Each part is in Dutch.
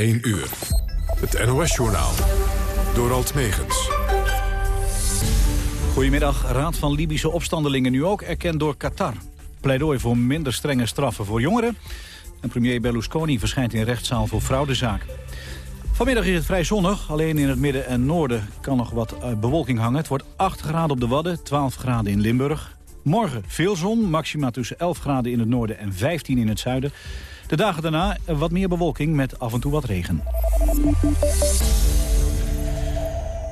1 uur. Het NOS-journaal. Door Alt Megens. Goedemiddag. Raad van Libische opstandelingen nu ook erkend door Qatar. Pleidooi voor minder strenge straffen voor jongeren. En premier Berlusconi verschijnt in rechtszaal voor fraudezaak. Vanmiddag is het vrij zonnig. Alleen in het midden en noorden kan nog wat eh, bewolking hangen. Het wordt 8 graden op de Wadden, 12 graden in Limburg. Morgen veel zon, maxima tussen 11 graden in het noorden en 15 in het zuiden. De dagen daarna wat meer bewolking met af en toe wat regen.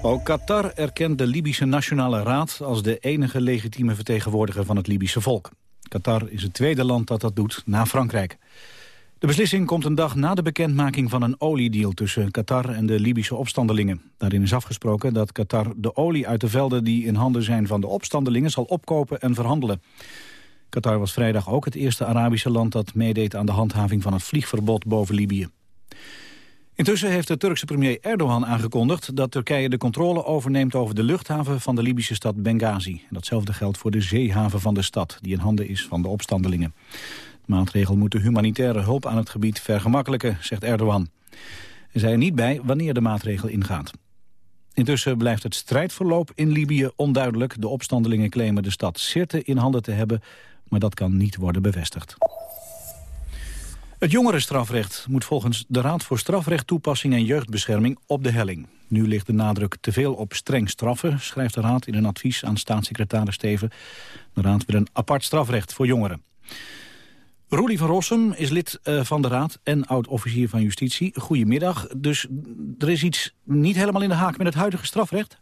Ook Qatar erkent de Libische Nationale Raad als de enige legitieme vertegenwoordiger van het Libische volk. Qatar is het tweede land dat dat doet, na Frankrijk. De beslissing komt een dag na de bekendmaking van een oliedeal tussen Qatar en de Libische opstandelingen. Daarin is afgesproken dat Qatar de olie uit de velden die in handen zijn van de opstandelingen zal opkopen en verhandelen. Qatar was vrijdag ook het eerste Arabische land dat meedeed aan de handhaving van het vliegverbod boven Libië. Intussen heeft de Turkse premier Erdogan aangekondigd dat Turkije de controle overneemt over de luchthaven van de Libische stad Benghazi. En datzelfde geldt voor de zeehaven van de stad, die in handen is van de opstandelingen. De maatregel moet de humanitaire hulp aan het gebied vergemakkelijken, zegt Erdogan. Hij zei er niet bij wanneer de maatregel ingaat. Intussen blijft het strijdverloop in Libië onduidelijk. De opstandelingen claimen de stad Sirte in handen te hebben, maar dat kan niet worden bevestigd. Het jongerenstrafrecht moet volgens de Raad voor Strafrecht, Toepassing en Jeugdbescherming op de helling. Nu ligt de nadruk te veel op streng straffen, schrijft de Raad in een advies aan staatssecretaris Steven. De Raad wil een apart strafrecht voor jongeren. Roelie van Rossum is lid eh, van de Raad en oud-officier van Justitie. Goedemiddag. Dus er is iets niet helemaal in de haak met het huidige strafrecht?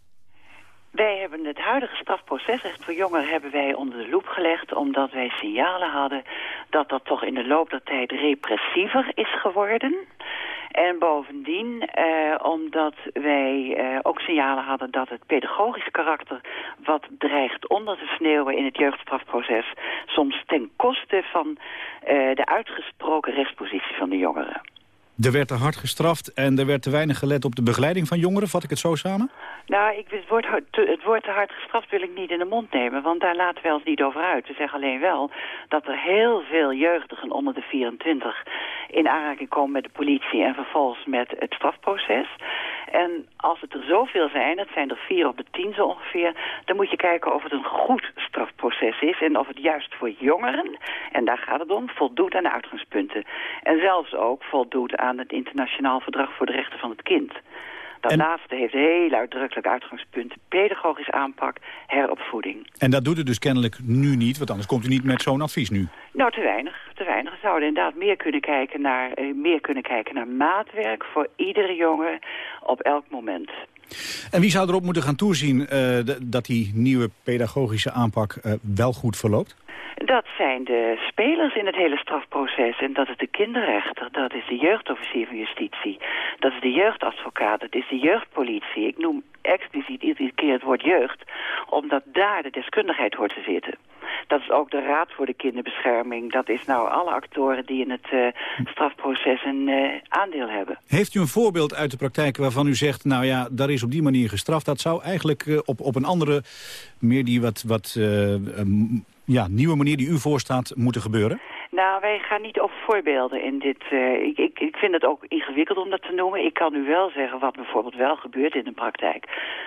Wij hebben het huidige strafprocesrecht voor jongeren hebben wij onder de loep gelegd... omdat wij signalen hadden dat dat toch in de loop der tijd repressiever is geworden... En bovendien, eh, omdat wij eh, ook signalen hadden dat het pedagogisch karakter... wat dreigt onder te sneeuwen in het jeugdstrafproces... soms ten koste van eh, de uitgesproken rechtspositie van de jongeren. Er werd te hard gestraft en er werd te weinig gelet op de begeleiding van jongeren. Vat ik het zo samen? Nou, ik, het, woord, het woord te hard gestraft wil ik niet in de mond nemen, want daar laten wij ons niet over uit. We zeggen alleen wel dat er heel veel jeugdigen onder de 24 in aanraking komen met de politie en vervolgens met het strafproces. En als het er zoveel zijn, het zijn er vier op de tien zo ongeveer... dan moet je kijken of het een goed strafproces is... en of het juist voor jongeren, en daar gaat het om, voldoet aan de uitgangspunten. En zelfs ook voldoet het internationaal verdrag voor de rechten van het kind. Dat en... laatste heeft heel uitdrukkelijk uitgangspunt. Pedagogisch aanpak, heropvoeding. En dat doet het dus kennelijk nu niet, want anders komt u niet met zo'n advies nu. Nou, te weinig. Te weinig. We zouden inderdaad meer kunnen kijken naar, uh, meer kunnen kijken naar maatwerk voor iedere jongen op elk moment. En wie zou erop moeten gaan toezien uh, dat die nieuwe pedagogische aanpak uh, wel goed verloopt? Dat zijn de spelers in het hele strafproces. En dat is de kinderrechter, dat is de jeugdofficier van justitie. Dat is de jeugdadvocaat, dat is de jeugdpolitie. Ik noem expliciet iedere keer het woord jeugd, omdat daar de deskundigheid hoort te zitten. Dat is ook de Raad voor de Kinderbescherming. Dat is nou alle actoren die in het uh, strafproces een uh, aandeel hebben. Heeft u een voorbeeld uit de praktijk waarvan u zegt... nou ja, daar is op die manier gestraft. Dat zou eigenlijk uh, op, op een andere, meer die wat, wat ja, nieuwe manier die u voorstaat moeten gebeuren? Nou, wij gaan niet over voorbeelden in dit. Uh, ik, ik, ik vind het ook ingewikkeld om dat te noemen. Ik kan u wel zeggen wat bijvoorbeeld wel gebeurt in de praktijk.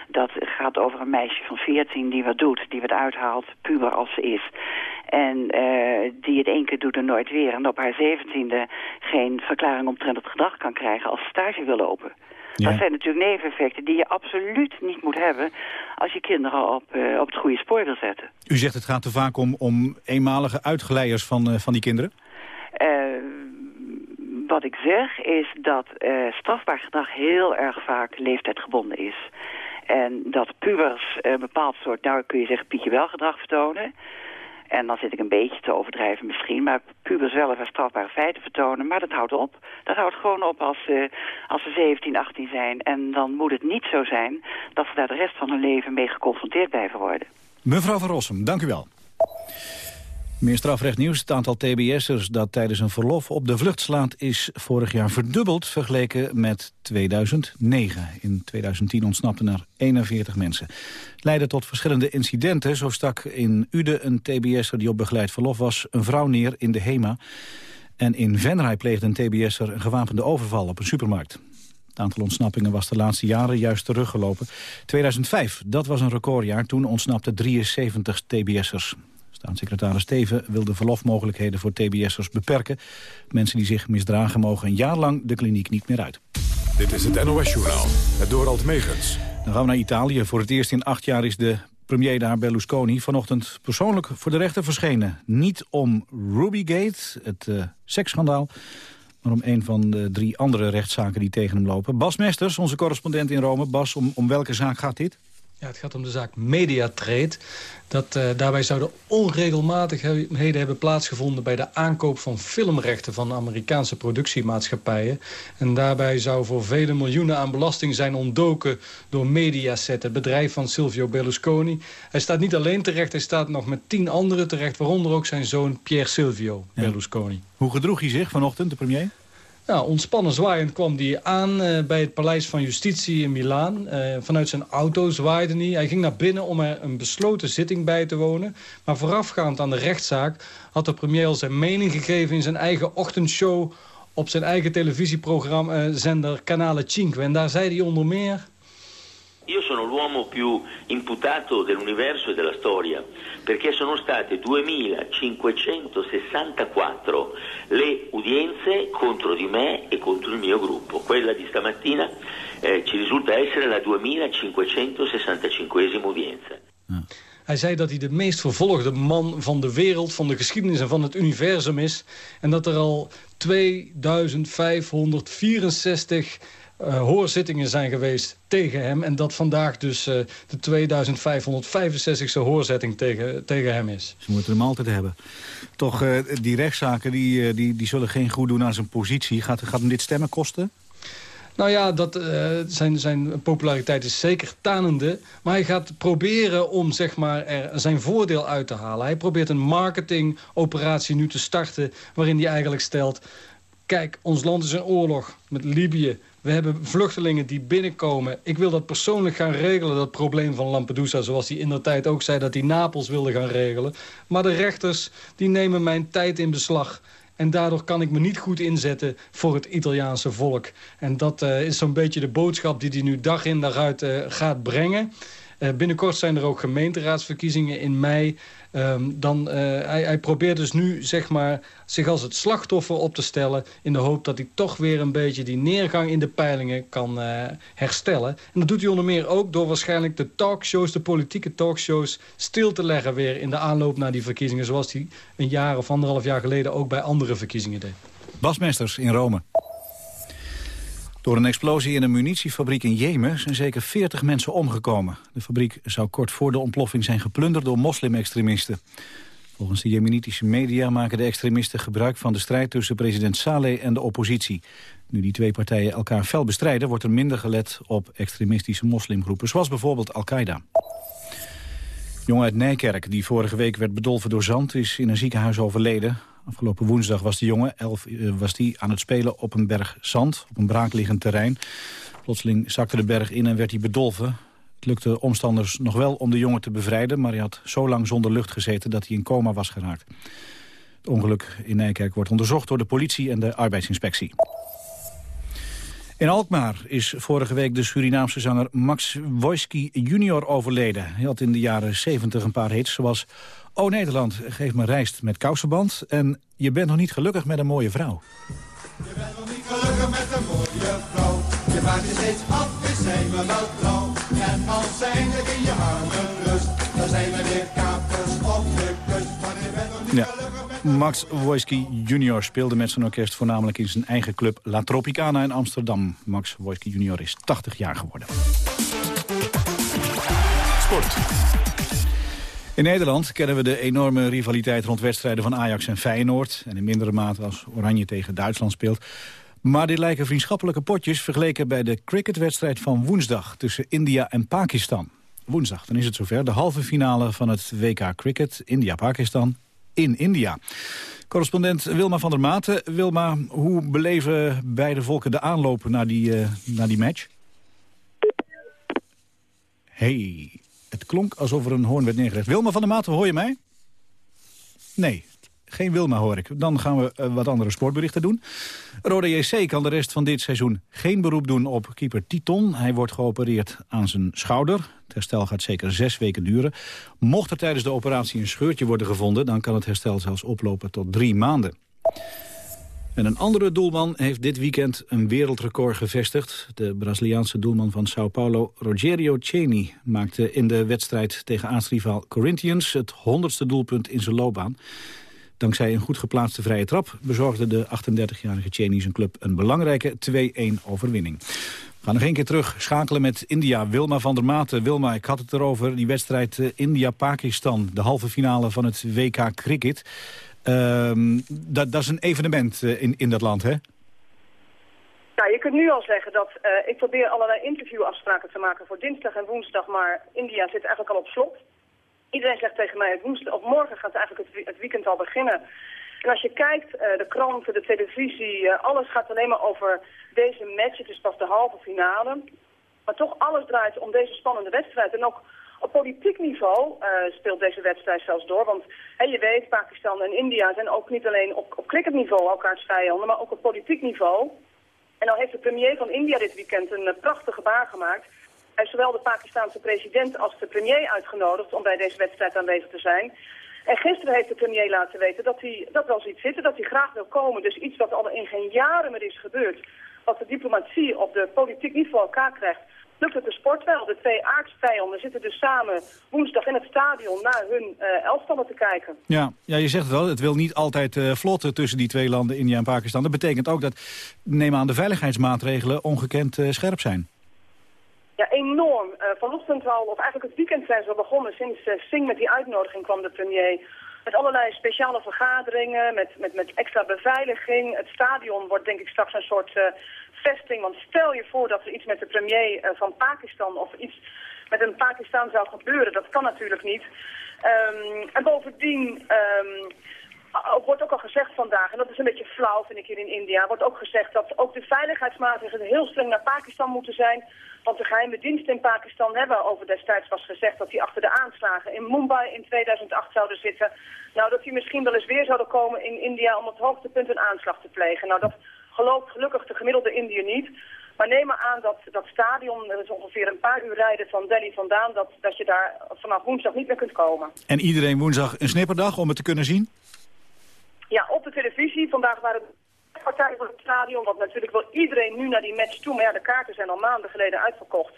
Dat gaat over een meisje van 14 die wat doet, die wat uithaalt, puber als ze is. En uh, die het één keer doet en nooit weer. En op haar zeventiende geen verklaring omtrent het gedrag kan krijgen als stage wil lopen. Ja. Dat zijn natuurlijk neveneffecten die je absoluut niet moet hebben... als je kinderen op, uh, op het goede spoor wil zetten. U zegt het gaat te vaak om, om eenmalige uitgeleiders van, uh, van die kinderen? Uh, wat ik zeg is dat strafbaar gedrag heel erg vaak leeftijdgebonden is. En dat pubers een bepaald soort, nou kun je zeggen, Pietje wel gedrag vertonen... En dan zit ik een beetje te overdrijven misschien. Maar pubers zelf strafbare feiten vertonen. Maar dat houdt op. Dat houdt gewoon op als ze, als ze 17, 18 zijn. En dan moet het niet zo zijn dat ze daar de rest van hun leven mee geconfronteerd blijven worden. Mevrouw van Rossum, dank u wel. Meer strafrecht nieuws. Het aantal TBS'ers dat tijdens een verlof op de vlucht slaat... is vorig jaar verdubbeld vergeleken met 2009. In 2010 ontsnapten er 41 mensen. Leidde tot verschillende incidenten. Zo stak in Ude een TBS'er die op begeleid verlof was... een vrouw neer in de HEMA. En in Venray pleegde een TBS'er een gewapende overval op een supermarkt. Het aantal ontsnappingen was de laatste jaren juist teruggelopen. 2005, dat was een recordjaar. Toen ontsnapten 73 TBS'ers. Staatssecretaris Steven wil de verlofmogelijkheden voor TBS'ers beperken. Mensen die zich misdragen mogen een jaar lang de kliniek niet meer uit. Dit is het NOS-journaal, het Dorald Megens. Dan gaan we naar Italië. Voor het eerst in acht jaar is de premier daar, Berlusconi, vanochtend persoonlijk voor de rechter verschenen. Niet om Rubygate, het uh, seksschandaal, maar om een van de drie andere rechtszaken die tegen hem lopen. Bas Mesters, onze correspondent in Rome. Bas, om, om welke zaak gaat dit? Ja, het gaat om de zaak Mediatrade. Dat, uh, daarbij zouden onregelmatigheden hebben plaatsgevonden... bij de aankoop van filmrechten van Amerikaanse productiemaatschappijen. En daarbij zou voor vele miljoenen aan belasting zijn ontdoken... door Mediaset, het bedrijf van Silvio Berlusconi. Hij staat niet alleen terecht, hij staat nog met tien anderen terecht... waaronder ook zijn zoon Pier Silvio Berlusconi. Hoe gedroeg hij zich vanochtend, de premier? Nou, ontspannen zwaaiend kwam hij aan uh, bij het Paleis van Justitie in Milaan. Uh, vanuit zijn auto zwaaide hij. Hij ging naar binnen om er een besloten zitting bij te wonen. Maar voorafgaand aan de rechtszaak had de premier al zijn mening gegeven... in zijn eigen ochtendshow op zijn eigen televisieprogramma, uh, zender Canale 5. En daar zei hij onder meer... Io sono l'uomo più imputato dell'universo e della storia, perché sono state 2564 le udienze contro di me e contro il mio gruppo. Quella di stamattina eh, ci risulta essere la 2565esima udienza. Hij zei dat hij de meest vervolgde man van de wereld, van de geschiedenis en van het universum is. En dat er al 2564 uh, hoorzittingen zijn geweest tegen hem. En dat vandaag dus uh, de 2565e hoorzetting tegen, tegen hem is. Ze moeten hem altijd hebben. Toch, uh, die rechtszaken die, die, die zullen geen goed doen aan zijn positie. Gaat, gaat hem dit stemmen kosten? Nou ja, dat, zijn, zijn populariteit is zeker tanende. Maar hij gaat proberen om zeg maar, er zijn voordeel uit te halen. Hij probeert een marketingoperatie nu te starten... waarin hij eigenlijk stelt... kijk, ons land is in oorlog met Libië we hebben vluchtelingen die binnenkomen. Ik wil dat persoonlijk gaan regelen, dat probleem van Lampedusa. Zoals hij in de tijd ook zei dat hij Napels wilde gaan regelen. Maar de rechters die nemen mijn tijd in beslag. En daardoor kan ik me niet goed inzetten voor het Italiaanse volk. En dat uh, is zo'n beetje de boodschap die hij nu dag in dag uit uh, gaat brengen. Uh, binnenkort zijn er ook gemeenteraadsverkiezingen in mei. Um, dan, uh, hij, hij, probeert dus nu zeg maar, zich als het slachtoffer op te stellen... in de hoop dat hij toch weer een beetje die neergang in de peilingen kan uh, herstellen. En dat doet hij onder meer ook door waarschijnlijk de talkshows... de politieke talkshows stil te leggen weer in de aanloop naar die verkiezingen... zoals hij een jaar of anderhalf jaar geleden ook bij andere verkiezingen deed. Basmesters in Rome. Door een explosie in een munitiefabriek in Jemen zijn zeker 40 mensen omgekomen. De fabriek zou kort voor de ontploffing zijn geplunderd door moslimextremisten. Volgens de jemenitische media maken de extremisten gebruik van de strijd tussen president Saleh en de oppositie. Nu die twee partijen elkaar fel bestrijden, wordt er minder gelet op extremistische moslimgroepen, zoals bijvoorbeeld Al-Qaeda. Jongen uit Nijkerk, die vorige week werd bedolven door zand, is in een ziekenhuis overleden. Afgelopen woensdag was de jongen, elf, uh, was die aan het spelen op een berg zand, op een braakliggend terrein. Plotseling zakte de berg in en werd hij bedolven. Het lukte omstanders nog wel om de jongen te bevrijden... maar hij had zo lang zonder lucht gezeten dat hij in coma was geraakt. Het ongeluk in Nijkerk wordt onderzocht door de politie en de arbeidsinspectie. In Alkmaar is vorige week de Surinaamse zanger Max Wojski junior overleden. Hij had in de jaren 70 een paar hits zoals Oh Nederland, geef me rijst met kousenband. En je bent nog niet gelukkig met een mooie vrouw. Je bent nog niet gelukkig met een mooie vrouw. Je vraagt je steeds af, is zij me wel trouw? En als eindelijk in je armen rust, dan zijn we weer kapers op de kust. Maar je bent nog niet Ja. gelukkig met Max Wojski junior speelde met zijn orkest voornamelijk in zijn eigen club La Tropicana in Amsterdam. Max Wojski junior is 80 jaar geworden. Sport. In Nederland kennen we de enorme rivaliteit rond wedstrijden van Ajax en Feyenoord. En in mindere mate als Oranje tegen Duitsland speelt. Maar dit lijken vriendschappelijke potjes vergeleken bij de cricketwedstrijd van woensdag tussen India en Pakistan. Woensdag, dan is het zover, de halve finale van het WK Cricket India-Pakistan in India. Correspondent Wilma van der Maten. Wilma, hoe beleven beide volken de aanloop naar die, uh, naar die match? Hey, het klonk alsof er een hoorn werd neergelegd. Wilma van der Maten, hoor je mij? Nee, geen Wilma hoor ik. Dan gaan we wat andere sportberichten doen. Rode JC kan de rest van dit seizoen geen beroep doen op keeper Titon. Hij wordt geopereerd aan zijn schouder. Het herstel gaat zeker zes weken duren. Mocht er tijdens de operatie een scheurtje worden gevonden... dan kan het herstel zelfs oplopen tot drie maanden. En een andere doelman heeft dit weekend een wereldrecord gevestigd. De Braziliaanse doelman van Sao Paulo, Rogério Ceni... maakte in de wedstrijd tegen aartsrivaal Corinthians... het honderdste doelpunt in zijn loopbaan. Dankzij een goed geplaatste vrije trap... bezorgde de 38-jarige Ceni zijn club een belangrijke 2-1 overwinning. We gaan nog één keer terug schakelen met India. Wilma van der Maten. Wilma, ik had het erover, die wedstrijd eh, India-Pakistan. De halve finale van het WK Cricket. Ehm, dat, dat is een evenement eh, in, in dat land, hè? Ja, je kunt nu al zeggen dat uh, ik probeer allerlei interviewafspraken te maken voor dinsdag en woensdag, maar India zit eigenlijk al op slot. Iedereen zegt tegen mij, woensdag of morgen gaat eigenlijk het, weekend al beginnen. En als je kijkt, uh, de kranten, de televisie, alles gaat alleen maar over deze match. Het is pas de halve finale. Maar toch alles draait om deze spannende wedstrijd. En ook op politiek niveau uh, speelt deze wedstrijd zelfs door. Want je weet, Pakistan en India zijn ook niet alleen op, op cricketniveau elkaars vijanden, maar ook op politiek niveau. En dan heeft de premier van India dit weekend een uh, prachtig gebaar gemaakt. Hij heeft zowel de Pakistanse president als de premier uitgenodigd om bij deze wedstrijd aanwezig te zijn. En gisteren heeft de premier laten weten dat hij dat wel ziet zitten, dat hij graag wil komen. Dus iets wat al in geen jaren meer is gebeurd. Wat de diplomatie op de politiek niveau elkaar krijgt lukt het de sport wel. De twee aardsvijanden zitten dus samen woensdag in het stadion naar hun uh, elftallen te kijken. Ja, ja, je zegt het wel, het wil niet altijd uh, vlotten tussen die twee landen, India en Pakistan. Dat betekent ook dat, neem aan, de veiligheidsmaatregelen ongekend uh, scherp zijn. Ja, enorm. Vanochtend al, of eigenlijk het weekend zijn ze al begonnen. Sinds Singh met die uitnodiging kwam de premier. Met allerlei speciale vergaderingen, met, met, met extra beveiliging. Het stadion wordt denk ik straks een soort uh, Want stel je voor dat er iets met de premier uh, van Pakistan of iets met een Pakistan zou gebeuren. Dat kan natuurlijk niet. Um, en bovendien... Um, wordt ook al gezegd vandaag, en dat is een beetje flauw vind ik hier in India, wordt ook gezegd dat ook de veiligheidsmaatregelen heel streng naar Pakistan moeten zijn. Want de geheime diensten in Pakistan hebben over destijds was gezegd dat die achter de aanslagen in Mumbai in 2008 zouden zitten. Nou, dat die misschien wel eens weer zouden komen in India om het hoogtepunt een aanslag te plegen. Nou, dat gelooft gelukkig de gemiddelde Indiër niet. Maar neem maar aan dat dat stadion, dat is ongeveer een paar uur rijden van Delhi vandaan, dat, dat je daar vanaf woensdag niet meer kunt komen. En iedereen woensdag een snipperdag om het te kunnen zien? Ja, op de televisie. Vandaag waren partij voor het stadion, want natuurlijk wil iedereen nu naar die match toe. Maar ja, de kaarten zijn al maanden geleden uitverkocht.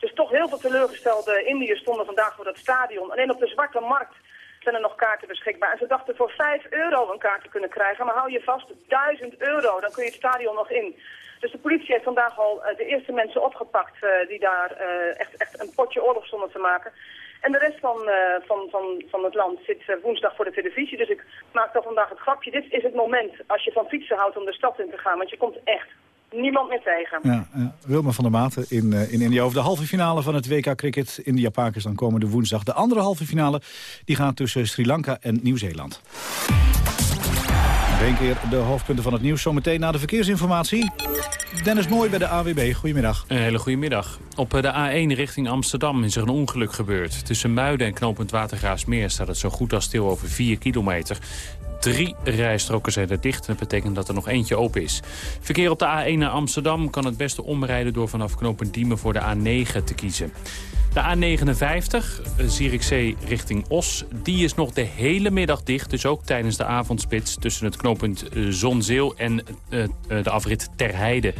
Dus toch heel veel teleurgestelde Indiërs stonden vandaag voor dat stadion. Alleen op de zwarte markt zijn er nog kaarten beschikbaar. En ze dachten voor 5 euro een kaart te kunnen krijgen. Maar hou je vast, 1000 euro, dan kun je het stadion nog in. Dus de politie heeft vandaag al uh, de eerste mensen opgepakt uh, die daar uh, echt, echt een potje oorlog stonden te maken. En de rest van, van, van, van het land zit woensdag voor de televisie. Dus ik maak dan vandaag het grapje. Dit is het moment als je van fietsen houdt om de stad in te gaan. Want je komt echt niemand meer tegen. Ja, ja. Wilma van der Maten in, uh, in India over de halve finale van het WK Cricket. India-Pakistan komende woensdag. De andere halve finale die gaat tussen Sri Lanka en Nieuw-Zeeland. Nog een keer de hoofdpunten van het nieuws. Zometeen na de verkeersinformatie. Dennis Mooi bij de AWB. Goedemiddag. Een hele goede middag. Op de A1 richting Amsterdam is er een ongeluk gebeurd. Tussen Muiden en knooppunt Watergraafsmeer staat het zo goed als stil over 4 kilometer. Drie rijstroken zijn er dicht. Dat betekent dat er nog eentje open is. Verkeer op de A1 naar Amsterdam kan het beste omrijden... door vanaf knooppunt Diemen voor de A9 te kiezen. De A59, Zierikzee richting Os, die is nog de hele middag dicht. Dus ook tijdens de avondspits tussen het knooppunt Zonzeel en de afrit Terheide.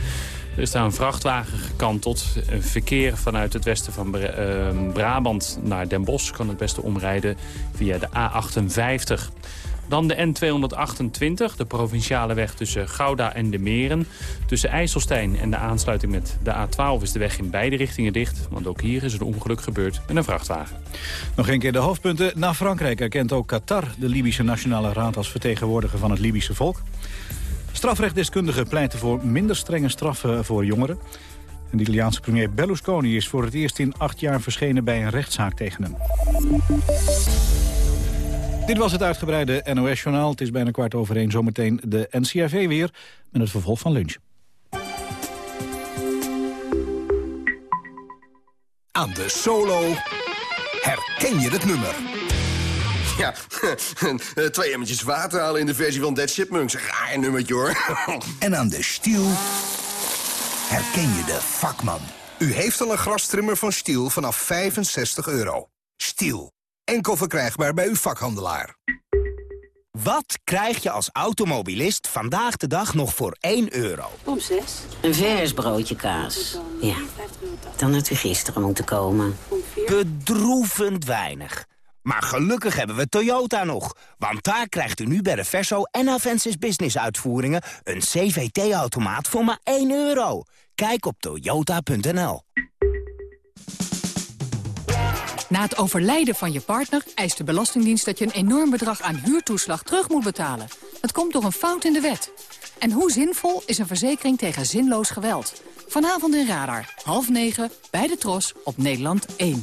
Er is daar een vrachtwagen gekanteld. Verkeer vanuit het westen van Brabant naar Den Bosch kan het beste omrijden via de A58. Dan de N228, de provinciale weg tussen Gouda en de Meren. Tussen IJsselstein en de aansluiting met de A12 is de weg in beide richtingen dicht. Want ook hier is een ongeluk gebeurd met een vrachtwagen. Nog een keer de hoofdpunten. Na Frankrijk erkent ook Qatar de Libische Nationale Raad als vertegenwoordiger van het Libische volk. Strafrechtdeskundigen pleiten voor minder strenge straffen voor jongeren. En de Italiaanse premier Berlusconi is voor het eerst in acht jaar verschenen bij een rechtszaak tegen hem. Dit was het uitgebreide NOS-journaal. Het is bijna kwart over één. Zometeen de NCRV weer met het vervolg van lunch. Aan de solo herken je het nummer. Ja, twee emmertjes water halen in de versie van Dead Chipmunks. Raar nummertje, hoor. En aan de stiel herken je de vakman. U heeft al een grastrimmer van Stiel vanaf 65 euro. Stiel. Enkel verkrijgbaar bij uw vakhandelaar. Wat krijg je als automobilist vandaag de dag nog voor 1 euro? Om 6. Een vers broodje kaas. Ja, dan had u gisteren moeten komen. Bedroevend weinig. Maar gelukkig hebben we Toyota nog. Want daar krijgt u nu bij de Verso en Avensis Business uitvoeringen... een CVT-automaat voor maar 1 euro. Kijk op toyota.nl. Na het overlijden van je partner eist de Belastingdienst dat je een enorm bedrag aan huurtoeslag terug moet betalen. Dat komt door een fout in de wet. En hoe zinvol is een verzekering tegen zinloos geweld? Vanavond in Radar, half negen, bij de Tros op Nederland 1.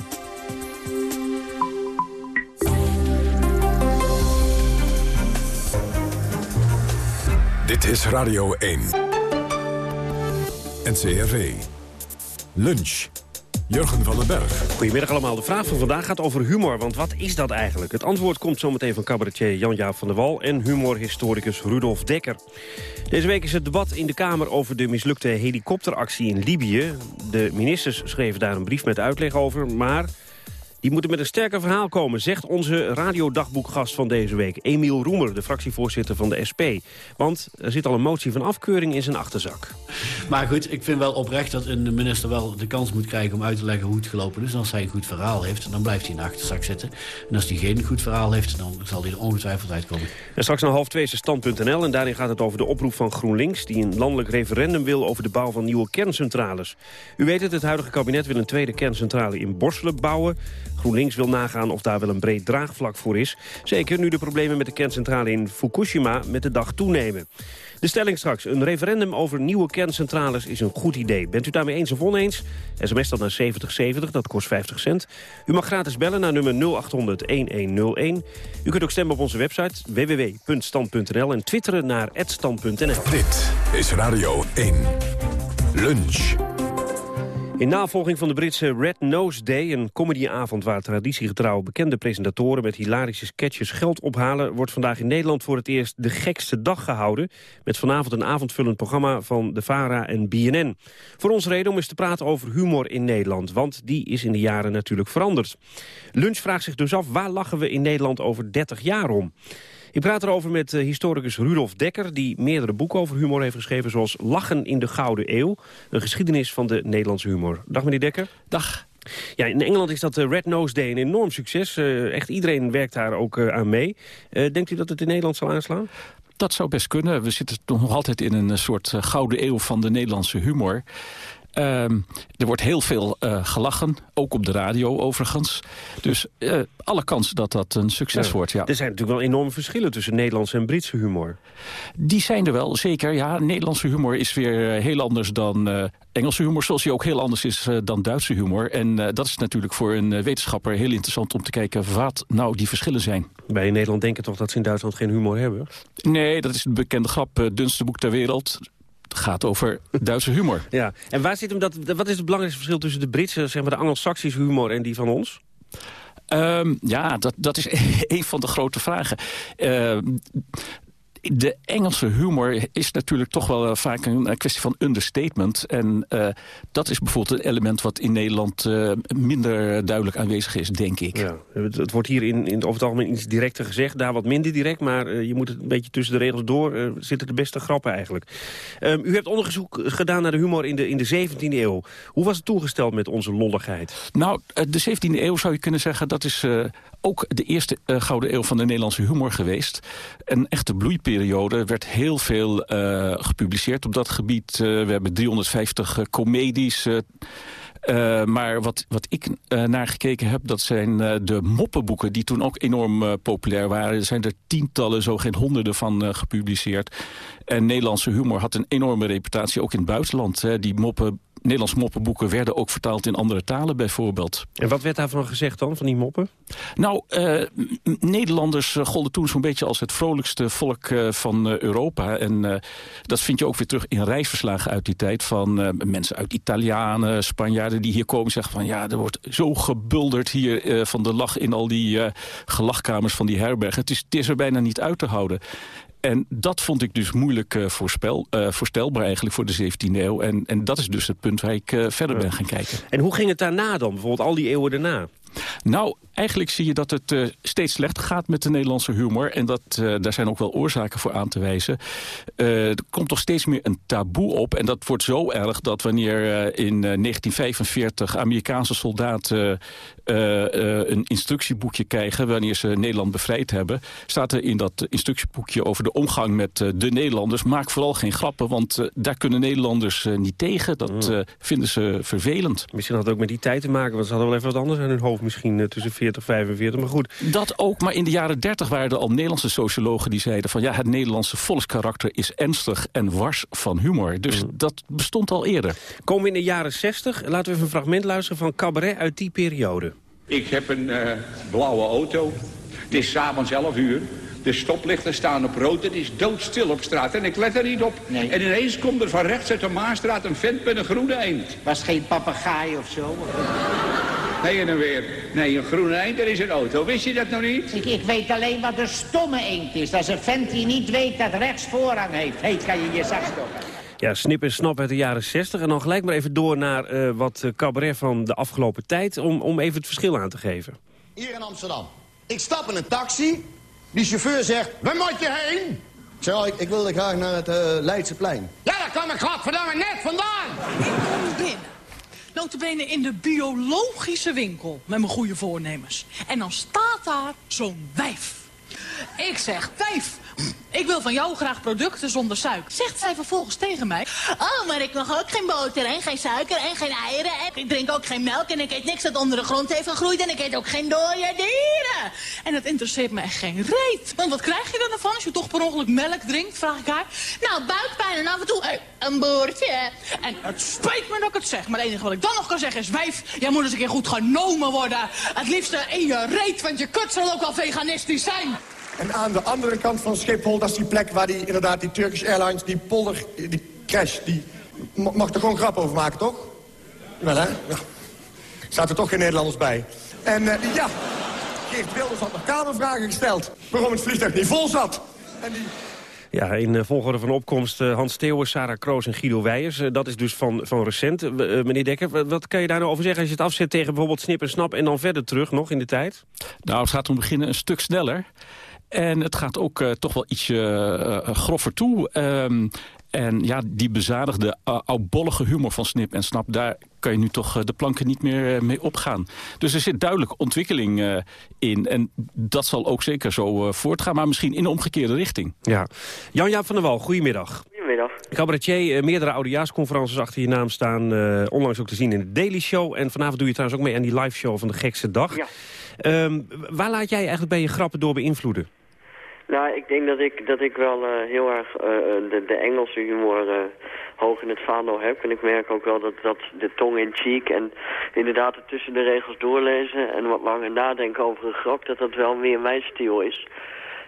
Dit is Radio 1. NCRV. Lunch. Jurgen van den Berg. Goedemiddag allemaal. De vraag van vandaag gaat over humor. Want wat is dat eigenlijk? Het antwoord komt zometeen van cabaretier Jan-Jaap van der Wal... en humorhistoricus Rudolf Dekker. Deze week is het debat in de Kamer over de mislukte helikopteractie in Libië. De ministers schreven daar een brief met uitleg over, maar... Die moeten met een sterker verhaal komen, zegt onze radiodagboekgast van deze week... Emiel Roemer, de fractievoorzitter van de SP. Want er zit al een motie van afkeuring in zijn achterzak. Maar goed, ik vind wel oprecht dat een minister wel de kans moet krijgen... om uit te leggen hoe het gelopen is. En als hij een goed verhaal heeft, dan blijft hij in de achterzak zitten. En als hij geen goed verhaal heeft, dan zal hij er ongetwijfeld uitkomen. En straks naar half twee is stand.nl en daarin gaat het over de oproep van GroenLinks... die een landelijk referendum wil over de bouw van nieuwe kerncentrales. U weet het, het huidige kabinet wil een tweede kerncentrale in Borselen bouwen... GroenLinks wil nagaan of daar wel een breed draagvlak voor is. Zeker nu de problemen met de kerncentrale in Fukushima met de dag toenemen. De stelling straks. Een referendum over nieuwe kerncentrales is een goed idee. Bent u daarmee eens of oneens? SMS dan naar 7070, dat kost 50 cent. U mag gratis bellen naar nummer 0800-1101. U kunt ook stemmen op onze website www.stand.nl en twitteren naar @stand.nl. Dit is Radio 1. Lunch. In navolging van de Britse Red Nose Day, een comedyavond waar traditiegetrouw bekende presentatoren met hilarische sketches geld ophalen, wordt vandaag in Nederland voor het eerst de gekste dag gehouden. Met vanavond een avondvullend programma van de VARA en BNN. Voor ons reden om eens te praten over humor in Nederland, want die is in de jaren natuurlijk veranderd. Lunch vraagt zich dus af, waar lachen we in Nederland over 30 jaar om? Ik praat erover met uh, historicus Rudolf Dekker... die meerdere boeken over humor heeft geschreven... zoals Lachen in de Gouden Eeuw. Een geschiedenis van de Nederlandse humor. Dag meneer Dekker. Dag. Ja, in Engeland is dat de Red Nose Day een enorm succes. Uh, echt iedereen werkt daar ook aan mee. denkt u dat het in Nederland zal aanslaan? Dat zou best kunnen. We zitten nog altijd in een soort gouden eeuw van de Nederlandse humor. Um, er wordt heel veel uh, gelachen, ook op de radio overigens. Dus uh, alle kans dat dat een succes ja. wordt, ja. Er zijn natuurlijk wel enorme verschillen tussen Nederlandse en Britse humor. Die zijn er wel, zeker. Ja, Nederlandse humor is weer uh, heel anders dan Engelse humor... zoals die ook heel anders is dan Duitse humor. En dat is natuurlijk voor een wetenschapper heel interessant om te kijken... wat nou die verschillen zijn. Wij in Nederland denken toch dat ze in Duitsland geen humor hebben? Nee, dat is een bekende grap, dunste boek ter wereld gaat over Duitse humor. Ja, en waar zit hem dat, wat is het belangrijkste verschil tussen de Britse, zeg maar de Anglo-Saxische humor en die van ons? Um, ja, dat, dat is een van de grote vragen. Uh, de Engelse humor is natuurlijk toch wel uh, vaak een, een, kwestie van understatement. En uh, dat is bijvoorbeeld een element wat in Nederland uh, minder duidelijk aanwezig is, denk ik. Ja, het, het wordt hier in, in, over het algemeen iets directer gezegd, daar wat minder direct. Maar je moet het een beetje tussen de regels door, zitten de beste grappen eigenlijk. Um, u hebt onderzoek gedaan naar de humor in de, in de 17e eeuw. Hoe was het toegesteld met onze lolligheid? Nou, de 17e eeuw zou je kunnen zeggen, dat is ook de eerste gouden eeuw van de Nederlandse humor geweest. Een echte bloeiperiode periode werd heel veel uh, gepubliceerd op dat gebied. Uh, we hebben 350 uh, comedies. Maar wat, wat ik naar gekeken heb, dat zijn de moppenboeken... die toen ook enorm populair waren. Er zijn er tientallen, zo geen honderden van gepubliceerd. En Nederlandse humor had een enorme reputatie, ook in het buitenland. Hè. Die moppen Nederlandse moppenboeken werden ook vertaald in andere talen bijvoorbeeld. En wat werd daarvan gezegd dan, van die moppen? Nou, uh, Nederlanders uh, golden toen zo'n beetje als het vrolijkste volk uh, van Europa. En dat vind je ook weer terug in reisverslagen uit die tijd... van mensen uit Italianen, Spanjaarden die hier komen zeggen van... ja, er wordt zo gebulderd hier van de lach in al die gelachkamers van die herbergen. Het is, het is er bijna niet uit te houden. En dat vond ik dus moeilijk uh, voorspel, uh, voorstelbaar eigenlijk voor de 17e eeuw. En, en dat is dus het punt waar ik uh, verder ben gaan kijken. En hoe ging het daarna dan, bijvoorbeeld al die eeuwen daarna? Nou, eigenlijk zie je dat het uh, steeds slechter gaat met de Nederlandse humor. En dat, uh, daar zijn ook wel oorzaken voor aan te wijzen. Uh, er komt toch steeds meer een taboe op. En dat wordt zo erg dat wanneer in 1945 Amerikaanse soldaten een instructieboekje krijgen... wanneer ze Nederland bevrijd hebben... staat er in dat instructieboekje over de omgang met de Nederlanders... maak vooral geen grappen, want daar kunnen Nederlanders niet tegen. Dat mm. vinden ze vervelend. Misschien had het ook met die tijd te maken, want ze hadden wel even wat anders aan hun hoofd misschien tussen 40 en 45, maar goed. Dat ook, maar in de jaren 30 waren er al Nederlandse sociologen die zeiden van... ja, het Nederlandse volkskarakter is ernstig en wars van humor. Dus mm. dat bestond al eerder. Komen we in de jaren 60, laten we even een fragment luisteren van cabaret uit die periode. Ik heb een uh, blauwe auto. Het is s'avonds 11 uur. De stoplichten staan op rood. Het is doodstil op straat. En ik let er niet op. Nee. En ineens komt er van rechts uit de Maasstraat een vent met een groene eend. Was geen papegaai of zo? Nee, en dan weer. Nee, een groene eend, er is een auto. Wist je dat nog niet? Ik, ik weet alleen wat een stomme eend is. Dat is een vent die niet weet dat rechts voorrang heeft. Heet, kan je je zak stoppen. Ja, snip en snap uit de jaren 60. En dan gelijk maar even door naar uh, wat cabaret van de afgelopen tijd... Om, om even het verschil aan te geven. Hier in Amsterdam. Ik stap in een taxi. Die chauffeur zegt, waar moet je heen? Ik zeg, oh, ik, ik wilde graag naar het uh, Leidseplein. Ja, daar kom ik godverdamme net vandaan. Ik kom binnen. Notabene in de biologische winkel met mijn goede voornemens. En dan staat daar zo'n wijf. Ik zeg, wijf, ik wil van jou graag producten zonder suiker. Zegt zij vervolgens tegen mij... Oh, maar ik mag ook geen boter en geen suiker en geen eieren. En ik drink ook geen melk en ik eet niks dat onder de grond heeft gegroeid. En ik eet ook geen dode dieren. En dat interesseert me echt geen reet. Want wat krijg je dan ervan als je toch per ongeluk melk drinkt, vraag ik haar. Nou, buikpijn en af en toe een boertje. En het spijt me dat ik het zeg. Maar het enige wat ik dan nog kan zeggen is... Wijf, jij moet eens een keer goed genomen worden. Het liefste in je reet, want je kut zal ook wel veganistisch zijn. En aan de andere kant van Schiphol, dat is die plek waar die, inderdaad die Turkish Airlines, die polder, die crash, die mag er gewoon grap over maken, toch? Wel, hè? Ja. Staat er toch geen Nederlanders bij. En uh, ja, Geert Wilders had nog kamervragen gesteld waarom het vliegtuig niet vol zat. En die... Ja, in uh, volgorde van opkomst uh, Hans Theeuwen, Sarah Kroos en Guido Weijers. Dat is dus van, van recent. meneer Dekker, wat kan je daar nou over zeggen als je het afzet tegen bijvoorbeeld Snip en Snap... en dan verder terug nog in de tijd? Nou, het gaat om beginnen een stuk sneller. En het gaat ook uh, toch wel ietsje uh, groffer toe. Um, en ja, die bezadigde, uh, oudbollige humor van Snip en Snap... daar kan je nu toch de planken niet meer mee opgaan. Dus er zit duidelijk ontwikkeling in. En dat zal ook zeker zo voortgaan, maar misschien in de omgekeerde richting. Ja. Jan-Jaap van der Wal, goedemiddag. Goedemiddag. Cabaretier, meerdere oudejaarsconferences achter je naam staan. onlangs ook te zien in de Daily Show. En vanavond doe je trouwens ook mee aan die live show van de gekste dag. Ja. Um, waar laat jij eigenlijk bij je grappen door beïnvloeden? Nou, ik denk dat ik, dat ik wel uh, heel erg uh, de, de Engelse humor hoog in het vaandel heb. En ik merk ook wel dat, dat de tong in cheek en inderdaad er tussen de regels doorlezen... en wat langer nadenken over een grap, dat dat wel meer mijn stijl is.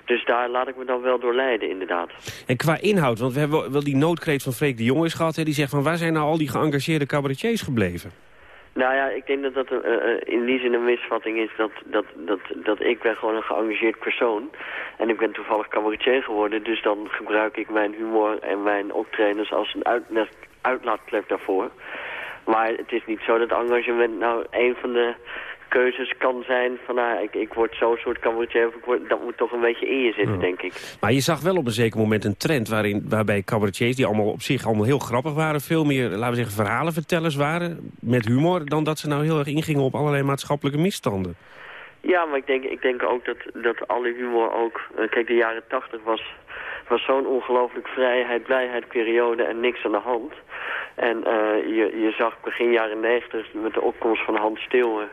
Dus daar laat ik me dan wel door leiden, inderdaad. En qua inhoud, want we hebben wel die noodkreet van Freek de Jong is gehad... Hè, die zegt van waar zijn nou al die geëngageerde cabaretiers gebleven? Nou ja, ik denk dat dat uh, in die zin een misvatting is dat, dat, dat, dat ik ben gewoon een geëngageerd persoon. En ik ben toevallig cabaretier geworden, dus dan gebruik ik mijn humor en mijn optredens als een uit, uitlaatklep daarvoor. Maar het is niet zo dat engagement nou een van de keuzes kan zijn van nou, ik, ik word zo'n soort cabaretier, of ik word, dat moet toch een beetje in je zitten, denk ik. Maar je zag wel op een zeker moment een trend waarin, waarbij cabaretiers, die allemaal op zich allemaal heel grappig waren, veel meer, laten we zeggen, verhalenvertellers waren, met humor, dan dat ze nou heel erg ingingen op allerlei maatschappelijke misstanden. Ja, maar ik denk, ik denk ook dat, dat alle humor ook... Uh, kijk, de jaren tachtig was, was zo'n ongelooflijk vrijheid, blijheid periode en niks aan de hand. En je, je zag begin jaren negentig met de opkomst van Hans Steeuwen...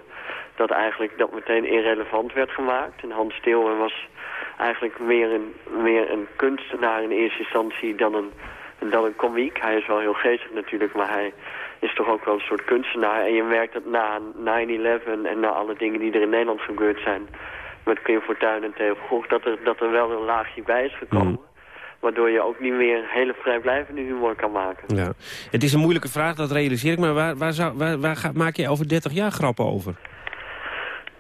dat eigenlijk dat meteen irrelevant werd gemaakt. En Hans Steeuwen was eigenlijk meer een, meer een kunstenaar in eerste instantie dan een, dan een komiek. Hij is wel heel geestig natuurlijk, maar hij is toch ook wel een soort kunstenaar. En je merkt dat na 9-11 en na alle dingen die er in Nederland gebeurd zijn... met Kim Fortuyn en Theo Gogh, dat er, dat er wel een laagje bij is gekomen. Mm. Waardoor je ook niet meer hele vrijblijvende humor kan maken. Ja. Het is een moeilijke vraag, dat realiseer ik. Maar waar, waar, zou, waar, waar ga, maak je over 30 jaar grappen over?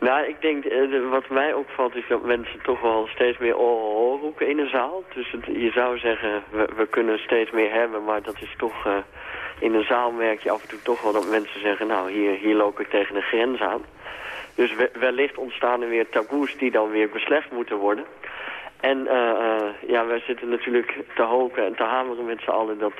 Nou, ik denk, eh, wat mij opvalt is dat mensen toch wel steeds meer oh roepen in een zaal. Dus je zou zeggen, we, we, kunnen steeds meer hebben, maar dat is toch... Uh, in een zaal merk je af en toe toch wel dat mensen zeggen, nou, hier, hier loop ik tegen de grens aan. Dus we, wellicht ontstaan er weer taboes die dan weer beslecht moeten worden. En uh, ja, wij zitten natuurlijk te hopen en te hameren met z'n allen dat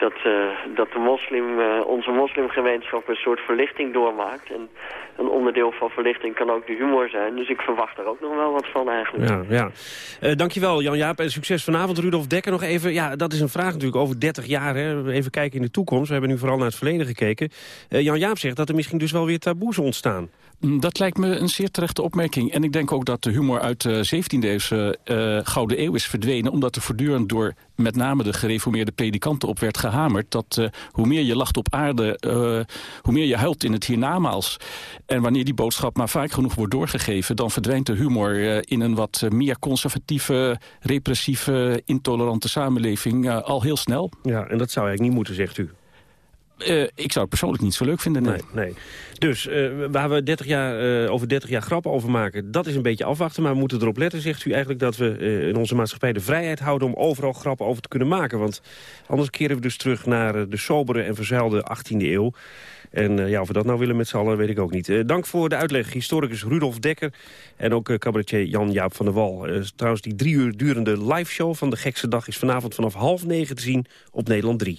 dat, uh, dat de moslim, uh, onze moslimgemeenschap een soort verlichting doormaakt. En een onderdeel van verlichting kan ook de humor zijn. Dus ik verwacht er ook nog wel wat van eigenlijk. Ja, ja. Uh, dankjewel Jan-Jaap en succes vanavond. Rudolf Dekker nog even. Ja, dat is een vraag natuurlijk over 30 jaar. Hè. Even kijken in de toekomst. We hebben nu vooral naar het verleden gekeken. Jan-Jaap zegt dat er misschien dus wel weer taboes ontstaan. Mm, dat lijkt me een zeer terechte opmerking. En ik denk ook dat de humor uit de 17e-eeuwse Gouden Eeuw is verdwenen... omdat er voortdurend door met name de gereformeerde predikanten op werd gehamerd... dat uh, hoe meer je lacht op aarde, hoe meer je huilt in het hiernamaals. En wanneer die boodschap maar vaak genoeg wordt doorgegeven... dan verdwijnt de humor in een wat meer conservatieve, repressieve, intolerante samenleving al heel snel. Ja, en dat zou eigenlijk niet moeten, zegt u. Uh, ik zou het persoonlijk niet zo leuk vinden, nee. nee. Dus uh, waar we 30 jaar, uh, over 30 jaar grappen over maken, dat is een beetje afwachten. Maar we moeten erop letten, zegt u eigenlijk, dat we in onze maatschappij de vrijheid houden... om overal grappen over te kunnen maken. Want anders keren we dus terug naar de sobere en verzuilde 18e eeuw. En ja, of we dat nou willen met z'n allen, weet ik ook niet. dank voor de uitleg, historicus Rudolf Dekker... en ook cabaretier Jan-Jaap van der Wal. trouwens, die drie uur durende liveshow van de Gekste Dag... is vanavond vanaf half negen te zien op Nederland 3.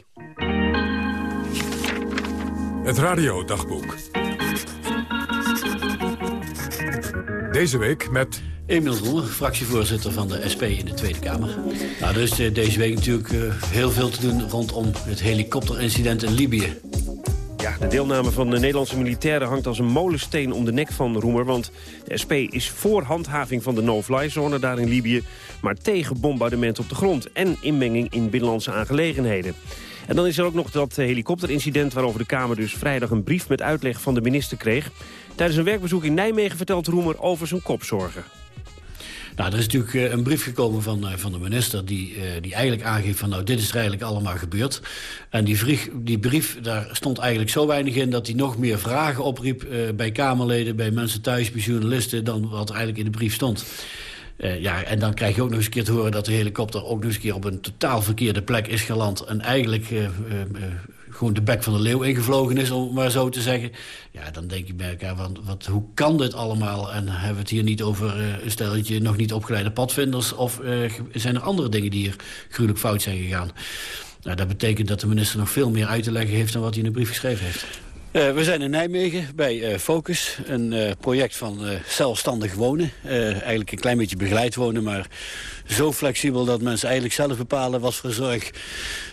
Het radiodagboek. Deze week met... Emiel Roemer, fractievoorzitter van de SP in de Tweede Kamer. Nou, er is deze week natuurlijk uh, heel veel te doen rondom het helikopterincident in Libië. Ja, de deelname van de Nederlandse militairen hangt als een molensteen om de nek van Roemer. Want de SP is voor handhaving van de no-fly-zone daar in Libië... maar tegen bombardement op de grond en inmenging in binnenlandse aangelegenheden. En dan is er ook nog dat helikopterincident... waarover de Kamer dus vrijdag een brief met uitleg van de minister kreeg. Tijdens een werkbezoek in Nijmegen vertelt Roemer over zijn kopzorgen. Nou, er is natuurlijk uh, een brief gekomen van, uh, van de minister... Die, uh, die eigenlijk aangeeft van nou, dit is er eigenlijk allemaal gebeurd. En die, brief, die brief, daar stond eigenlijk zo weinig in... dat hij nog meer vragen opriep bij Kamerleden, bij mensen thuis, bij journalisten... dan wat er eigenlijk in de brief stond. Uh, ja, en dan krijg je ook nog eens een keer te horen dat de helikopter ook nog eens een keer op een totaal verkeerde plek is geland. En eigenlijk uh, uh, gewoon de bek van de leeuw ingevlogen is, om maar zo te zeggen. Ja, dan denk je bij elkaar, want, wat, hoe kan dit allemaal? En hebben we het hier niet over een stelletje nog niet opgeleide padvinders? Of zijn er andere dingen die hier gruwelijk fout zijn gegaan? Nou, dat betekent dat de minister nog veel meer uit te leggen heeft dan wat hij in de brief geschreven heeft. Uh, we zijn in Nijmegen bij uh, Focus, een uh, project van zelfstandig wonen. eigenlijk een klein beetje begeleid wonen, maar zo flexibel dat mensen eigenlijk zelf bepalen wat voor zorg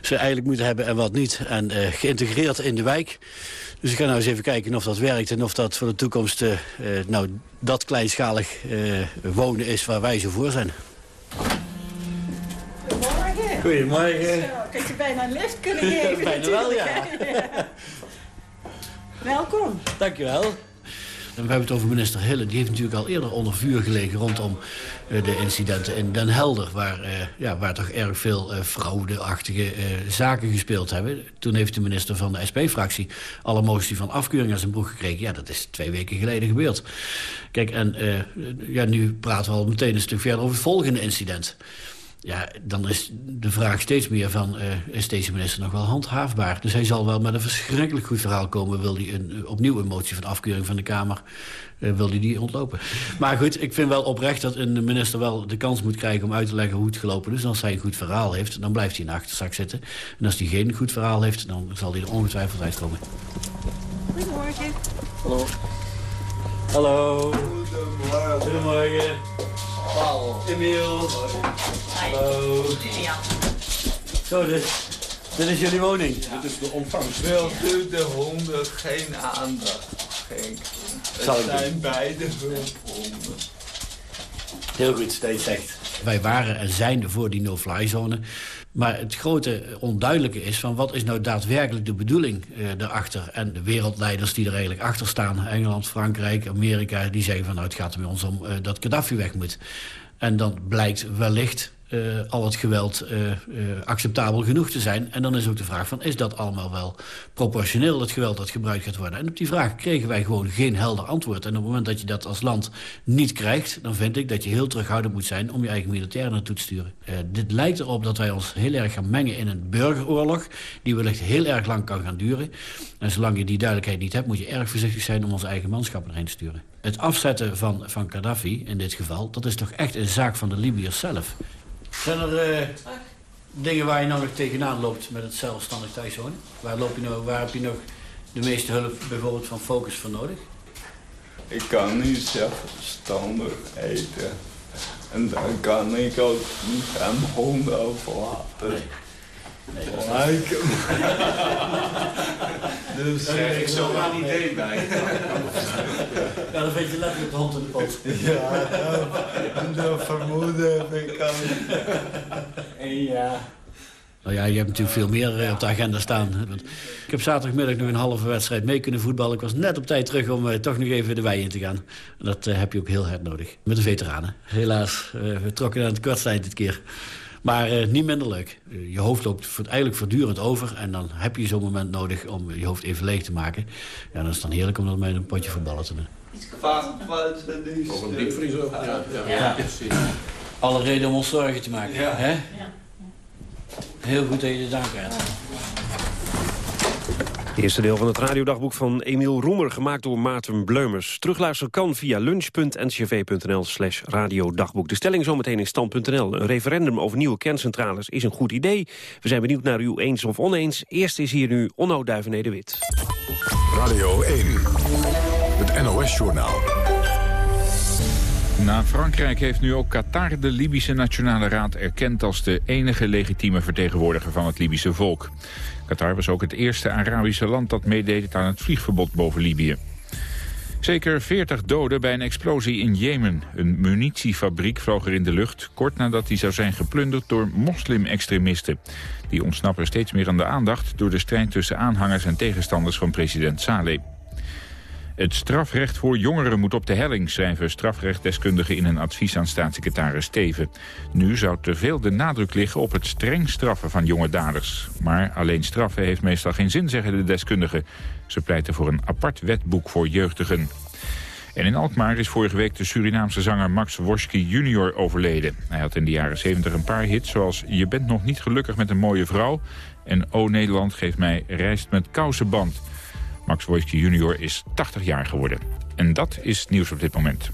ze eigenlijk moeten hebben en wat niet. En geïntegreerd in de wijk. Dus ik ga nou eens even kijken of dat werkt en of dat voor de toekomst nou, dat kleinschalig wonen is waar wij zo voor zijn. Goedemorgen. Goedemorgen. Zo, ik had je bijna een lift kunnen geven. bijna wel, ja. Welkom. Dankjewel. We hebben het over minister Hille. Die heeft natuurlijk al eerder onder vuur gelegen rondom uh, de incidenten in Den Helder. Waar, uh, ja, waar toch erg veel uh, fraudeachtige zaken gespeeld hebben. Toen heeft de minister van de SP-fractie alle motie van afkeuring aan zijn broek gekregen. Ja, dat is twee weken geleden gebeurd. Kijk, en ja, nu praten we al meteen een stuk verder over het volgende incident. Ja, dan is de vraag steeds meer van, uh, is deze minister nog wel handhaafbaar? Dus hij zal wel met een verschrikkelijk goed verhaal komen. Wil hij een, opnieuw een motie van afkeuring van de Kamer, uh, wil hij die ontlopen? Maar goed, ik vind wel oprecht dat een minister wel de kans moet krijgen... om uit te leggen hoe het gelopen is. En als hij een goed verhaal heeft, dan blijft hij in de achterzak zitten. En als hij geen goed verhaal heeft, dan zal hij er ongetwijfeld uitkomen. Goedemorgen. Hallo. Hallo. Goedemorgen. Goedemorgen. Paul. Emiel. Hallo. Zo dus. Dit is jullie woning? Dit is de ontvangst. Wilt u de honden geen aandacht? Zal Het zijn doen. beide hulphonden. Heel goed het zegt. Wij waren en zijn voor die no-fly zone. Maar het grote onduidelijke is van wat is nou daadwerkelijk de bedoeling eh, daarachter. En de wereldleiders die er eigenlijk achter staan, Engeland, Frankrijk, Amerika... die zeggen van nou het gaat er bij ons om eh, dat Gaddafi weg moet. En dan blijkt wellicht eh, al het geweld eh, acceptabel genoeg te zijn. En dan is ook de vraag van is dat allemaal wel proportioneel, het geweld dat gebruikt gaat worden. En op die vraag kregen wij gewoon geen helder antwoord. En op het moment dat je dat als land niet krijgt... dan vind ik dat je heel terughoudend moet zijn om je eigen militairen naartoe te sturen. Dit lijkt erop dat wij ons heel erg gaan mengen in een burgeroorlog... die wellicht heel erg lang kan gaan duren. En zolang je die duidelijkheid niet hebt... moet je erg voorzichtig zijn om onze eigen manschappen erheen te sturen. Het afzetten van, van Gaddafi in dit geval... dat is toch echt een zaak van de Libiërs zelf. Zijn er eh, dingen waar je nou nog tegenaan loopt met het zelfstandig thuiswonen? Waar, loop je nou, waar heb je nog de meeste hulp bijvoorbeeld van Focus voor nodig? Ik kan niet zelfstandig eten. En dan kan ik ook niet aan honden overlaten. Like dus zeg ik zo een idee bij. Ja, dan vind je letterlijk de hond in de pot. Ja, en dat vermoeden heb ik al. En ja. Nou ja, je hebt natuurlijk veel meer eh, op de agenda staan. ik heb zaterdagmiddag nog een halve wedstrijd mee kunnen voetballen. Ik was net op tijd terug om eh, toch nog even de wei in te gaan. En dat eh, heb je ook heel hard nodig. Met de veteranen. Helaas, eh, we trokken aan het kortste dit keer. Maar eh, niet minder leuk. Eh, je hoofd loopt eigenlijk voortdurend over. En dan heb je zo'n moment nodig om je hoofd even leeg te maken. Ja, dan is het dan heerlijk om dat met een potje voetballen te doen. Of een diepvriezer. Ja, ja. Alle reden om ons zorgen te maken. Hè? Heel goed dat je dit aankijkt. Eerste deel van het radiodagboek van Emiel Roemer... gemaakt door Maarten Bleumers. Terugluisteren kan via lunch.ncv.nl slash radiodagboek. De stelling zometeen in stand.nl. Een referendum over nieuwe kerncentrales is een goed idee. We zijn benieuwd naar u eens of oneens. Eerst is hier nu Onno Duivenede-Wit. Radio 1, het NOS-journaal. Na Frankrijk heeft nu ook Qatar de Libische Nationale Raad erkend als de enige legitieme vertegenwoordiger van het Libische volk. Qatar was ook het eerste Arabische land dat meedeed aan het vliegverbod boven Libië. Zeker 40 doden bij een explosie in Jemen. Een munitiefabriek vloog er in de lucht... kort nadat die zou zijn geplunderd door moslim-extremisten. Die ontsnappen steeds meer aan de aandacht... door de strijd tussen aanhangers en tegenstanders van president Saleh. Het strafrecht voor jongeren moet op de helling, schrijven strafrechtdeskundigen in een advies aan staatssecretaris Steven. Nu zou te veel de nadruk liggen op het streng straffen van jonge daders. Maar alleen straffen heeft meestal geen zin, zeggen de deskundigen. Ze pleiten voor een apart wetboek voor jeugdigen. En in Alkmaar is vorige week de Surinaamse zanger Max Woschki junior overleden. Hij had in de jaren 70 een paar hits zoals Je bent nog niet gelukkig met een mooie vrouw... en O Nederland geeft mij rijst met kousenband... Max Wojcicki junior is 80 jaar geworden. En dat is nieuws op dit moment.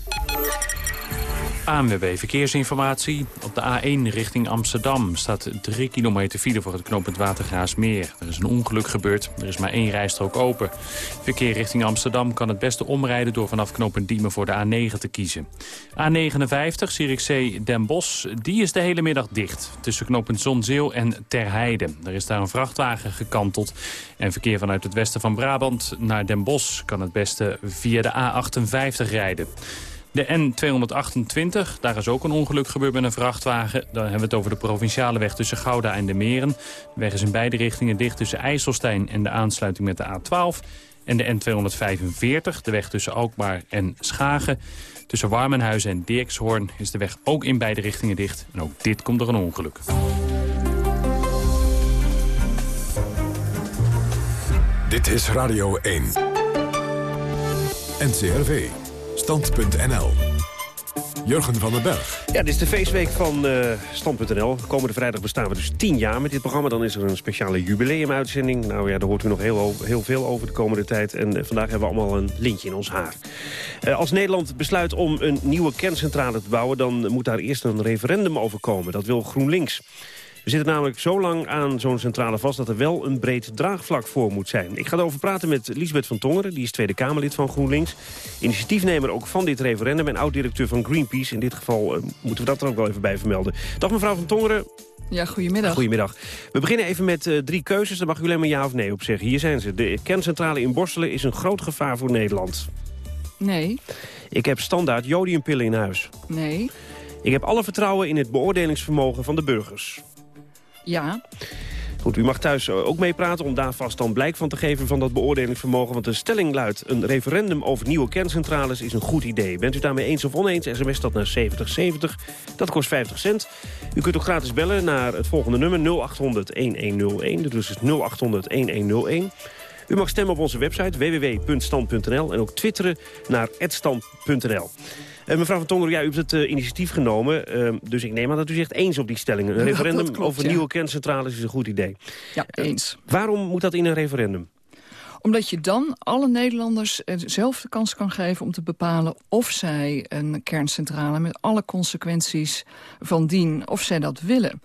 ANWB Verkeersinformatie. Op de A1 richting Amsterdam staat 3 kilometer file voor het knooppunt Watergraasmeer. Er is een ongeluk gebeurd. Er is maar één rijstrook open. Verkeer richting Amsterdam kan het beste omrijden door vanaf knooppunt Diemen voor de A9 te kiezen. A59 Zierikzee Den Bosch, die is de hele middag dicht. Tussen knooppunt Zonzeel en Terheide. Er is daar een vrachtwagen gekanteld. En verkeer vanuit het westen van Brabant naar Den Bosch kan het beste via de A58 rijden. De N228, daar is ook een ongeluk gebeurd met een vrachtwagen. Dan hebben we het over de provinciale weg tussen Gouda en de Meren. De weg is in beide richtingen dicht tussen IJsselstein en de aansluiting met de A12. En de N245, de weg tussen Alkmaar en Schagen. Tussen Warmenhuizen en Dirkshoorn is de weg ook in beide richtingen dicht. En ook dit komt door een ongeluk. Dit is Radio 1. NCRV. Stand.nl. Jurgen van den Berg. Ja, dit is de feestweek van eh Stand.nl. Komende vrijdag bestaan we dus tien jaar met dit programma. Dan is er een speciale jubileumuitzending. Nou ja, daar hoort u nog heel, heel veel over de komende tijd. En eh, vandaag hebben we allemaal een lintje in ons haar. Eh, als Nederland besluit om een nieuwe kerncentrale te bouwen... dan moet daar eerst een referendum over komen. Dat wil GroenLinks. We zitten namelijk zo lang aan zo'n centrale vast... dat er wel een breed draagvlak voor moet zijn. Ik ga erover praten met Lisbeth van Tongeren. Die is Tweede Kamerlid van GroenLinks. Initiatiefnemer ook van dit referendum... en oud-directeur van Greenpeace. In dit geval eh, moeten we dat er ook wel even bij vermelden. Dag mevrouw van Tongeren. Ja, goedemiddag. Goedemiddag. We beginnen even met uh, drie keuzes. Daar mag u alleen maar ja of nee op zeggen. Hier zijn ze. De kerncentrale in Borselen is een groot gevaar voor Nederland. Nee. Ik heb standaard jodiumpillen in huis. Nee. Ik heb alle vertrouwen in het beoordelingsvermogen van de burgers. Ja. Goed, u mag thuis eh, ook meepraten om daar vast dan blijk van te geven van dat beoordelingsvermogen. Want de stelling luidt, een referendum over nieuwe kerncentrales is een goed idee. Bent u daarmee eens of oneens, sms dat naar 7070. Dat kost 50 cent. U kunt ook gratis bellen naar het volgende nummer 0800-1101. Dus is 0800-1101. U mag stemmen op onze website www.stand.nl en ook twitteren naar @stand.nl. Uh, mevrouw Van Tongeren, ja, u hebt het uh, initiatief genomen. Uh, dus ik neem aan dat u zegt eens op die stellingen. Een referendum klopt, over ja. nieuwe kerncentrales is een goed idee. Ja, eens. waarom moet dat in een referendum? Omdat je dan alle Nederlanders zelf de kans kan geven om te bepalen of zij een kerncentrale met alle consequenties van dien, of zij dat willen.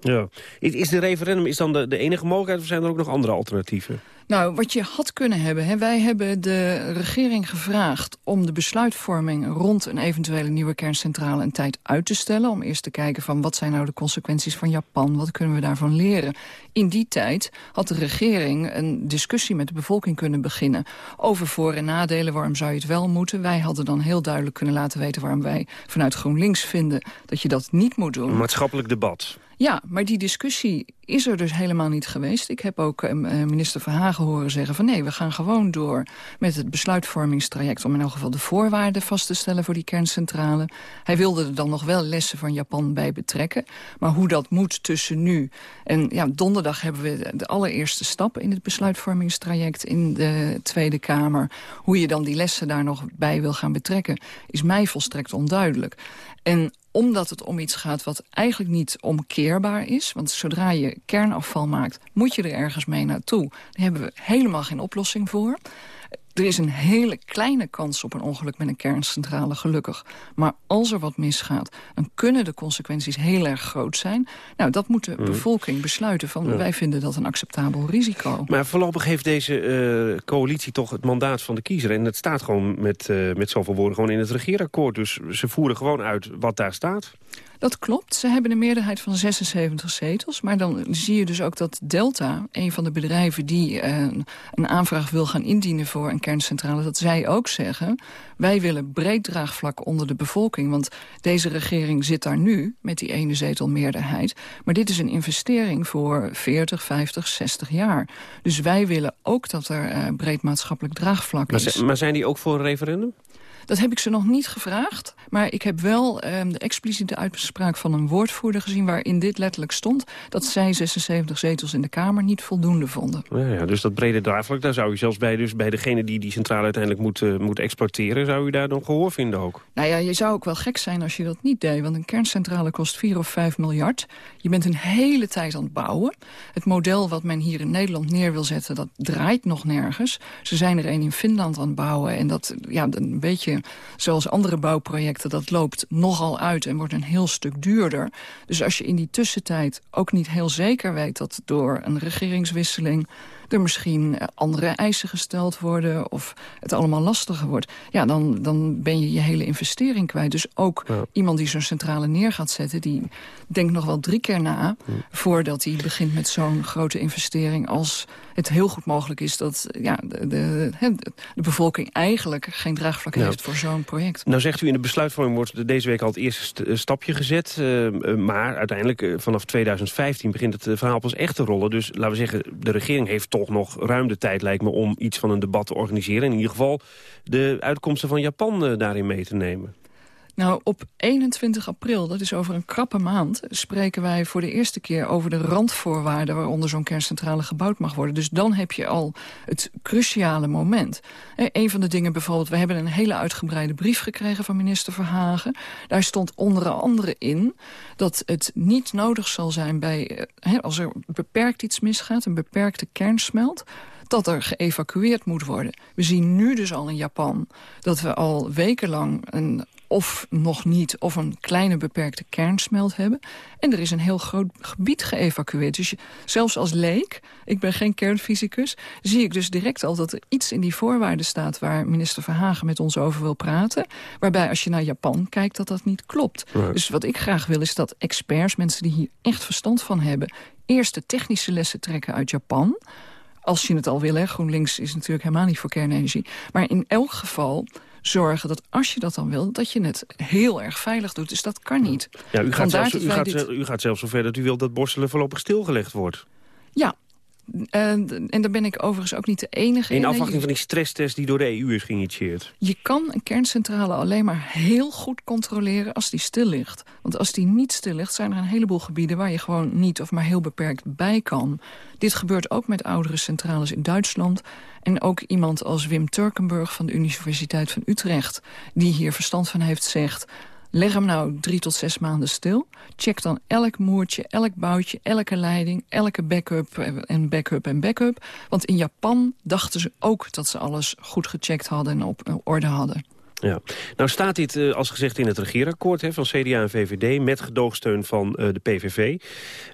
Ja. Is, is de referendum is dan de, de enige mogelijkheid of zijn er ook nog andere alternatieven? Nou, wat je had kunnen hebben... Hè, wij hebben de regering gevraagd om de besluitvorming... rond een eventuele nieuwe kerncentrale een tijd uit te stellen... om eerst te kijken van wat zijn nou de consequenties van Japan... wat kunnen we daarvan leren. In die tijd had de regering een discussie met de bevolking kunnen beginnen... over voor- en nadelen, waarom zou je het wel moeten. Wij hadden dan heel duidelijk kunnen laten weten... waarom wij vanuit GroenLinks vinden dat je dat niet moet doen. Een maatschappelijk debat. Ja, maar die discussie is er dus helemaal niet geweest. Ik heb ook uh, minister Verhagen horen zeggen van... nee, we gaan gewoon door met het besluitvormingstraject... om in elk geval de voorwaarden vast te stellen voor die kerncentrale. Hij wilde er dan nog wel lessen van Japan bij betrekken. Maar hoe dat moet tussen nu... en ja, donderdag hebben we de allereerste stap in het besluitvormingstraject... in de Tweede Kamer. Hoe je dan die lessen daar nog bij wil gaan betrekken... is mij volstrekt onduidelijk. En omdat het om iets gaat wat eigenlijk niet omkeerbaar is. Want zodra je kernafval maakt, moet je er ergens mee naartoe. Daar hebben we helemaal geen oplossing voor. Er is een hele kleine kans op een ongeluk met een kerncentrale, gelukkig. Maar als er wat misgaat, dan kunnen de consequenties heel erg groot zijn. Nou, dat moet de Mhm. bevolking besluiten. Van, Ja. Wij vinden dat een acceptabel risico. Maar voorlopig heeft deze eh, coalitie toch het mandaat van de kiezer. En het staat gewoon met, eh, met zoveel woorden gewoon in het regeerakkoord. Dus ze voeren gewoon uit wat daar staat. Dat klopt. Ze hebben een meerderheid van 76 zetels. Maar dan zie je dus ook dat Delta, een van de bedrijven... die eh, een aanvraag wil gaan indienen voor een kerncentrale... dat zij ook zeggen, wij willen breed draagvlak onder de bevolking. Want deze regering zit daar nu met die ene zetel meerderheid. Maar dit is een investering voor 40, 50, 60 jaar. Dus wij willen ook dat er eh, breed maatschappelijk draagvlak Maar, is. maar zijn die ook voor een referendum? Dat heb ik ze nog niet gevraagd. Maar ik heb wel ehm, de expliciete uitspraak van een woordvoerder gezien... waarin dit letterlijk stond dat zij 76 zetels in de Kamer niet voldoende vonden. Ja, ja, dus dat brede draagvlak, daar zou u zelfs bij, dus bij degene die die centrale uiteindelijk moet, eh, moet exploiteren... zou u daar dan gehoor vinden ook? Nou ja, je zou ook wel gek zijn als je dat niet deed. Want een kerncentrale kost 4 of 5 miljard. Je bent een hele tijd aan het bouwen. Het model wat men hier in Nederland neer wil zetten... dat draait nog nergens. Ze zijn er een in Finland aan het bouwen. En dat, ja, een beetje zoals andere bouwprojecten... dat loopt nogal uit en wordt een heel stuk duurder. Dus als je in die tussentijd ook niet heel zeker weet... dat door een regeringswisseling er misschien eh, andere eisen gesteld worden... of het allemaal lastiger wordt... ja, dan, dan ben je je hele investering kwijt. Dus ook iemand die zo'n centrale neer gaat zetten... die denkt nog wel drie keer na... voordat hij begint met zo'n grote investering... als het heel goed mogelijk is dat ja, de, de, de bevolking eigenlijk geen draagvlak heeft voor zo'n project. Nou zegt u in de besluitvorming wordt deze week al het eerste st- eh, stapje gezet. eh, eh, maar uiteindelijk vanaf 2015 begint het verhaal pas echt te rollen. Dus laten we zeggen, de regering heeft toch nog ruim de tijd lijkt me om iets van een debat te organiseren. In ieder geval de uitkomsten van Japan daarin mee te nemen. Nou, op 21 april, dat is over een krappe maand... spreken wij voor de eerste keer over de randvoorwaarden... waaronder zo'n kerncentrale gebouwd mag worden. Dus dan heb je al het cruciale moment. Eh, een van de dingen bijvoorbeeld... we hebben een hele uitgebreide brief gekregen van minister Verhagen. Daar stond onder andere in dat het niet nodig zal zijn... bij eh, als er beperkt iets misgaat, een beperkte kernsmelt dat er geëvacueerd moet worden. We zien nu dus al in Japan dat we al wekenlang een of nog niet, of een kleine beperkte kernsmelt hebben. En er is een heel groot gebied geëvacueerd. Dus je, zelfs als leek, ik ben geen kernfysicus... zie ik dus direct al dat er iets in die voorwaarden staat... waar minister Verhagen met ons over wil praten. Waarbij als je naar Japan kijkt, dat dat niet klopt. Dus wat ik graag wil is dat experts, mensen die hier echt verstand van hebben... eerst de technische lessen trekken uit Japan als je het al wil, hè. GroenLinks is natuurlijk helemaal niet voor kernenergie. Maar in elk geval zorgen dat als je dat dan wil... dat je het heel erg veilig doet. Dus dat kan niet. Ja, u, gaat zelfs, u, gaat, dit- u gaat zelfs zover dat u wilt dat Borselen voorlopig stilgelegd wordt. Ja, en, en daar ben ik overigens ook niet de enige In hè. afwachting Je- van die stresstest die door de EU is geïnitieerd. Je kan een kerncentrale alleen maar heel goed controleren als die stil ligt. Want als die niet stil ligt, zijn er een heleboel gebieden... waar je gewoon niet of maar heel beperkt bij kan. Dit gebeurt ook met oudere centrales in Duitsland. En ook iemand als Wim Turkenburg van de Universiteit van Utrecht... die hier verstand van heeft, zegt... Leg hem nou drie tot zes maanden stil. Check dan elk moertje, elk boutje, elke leiding, elke backup en backup en backup. Want in Japan dachten ze ook dat ze alles goed gecheckt hadden en op eh, orde hadden. Ja. Nou staat dit, eh, als gezegd, in het regeerakkoord hè, van CDA en VVD... met gedoogsteun van eh, de PVV.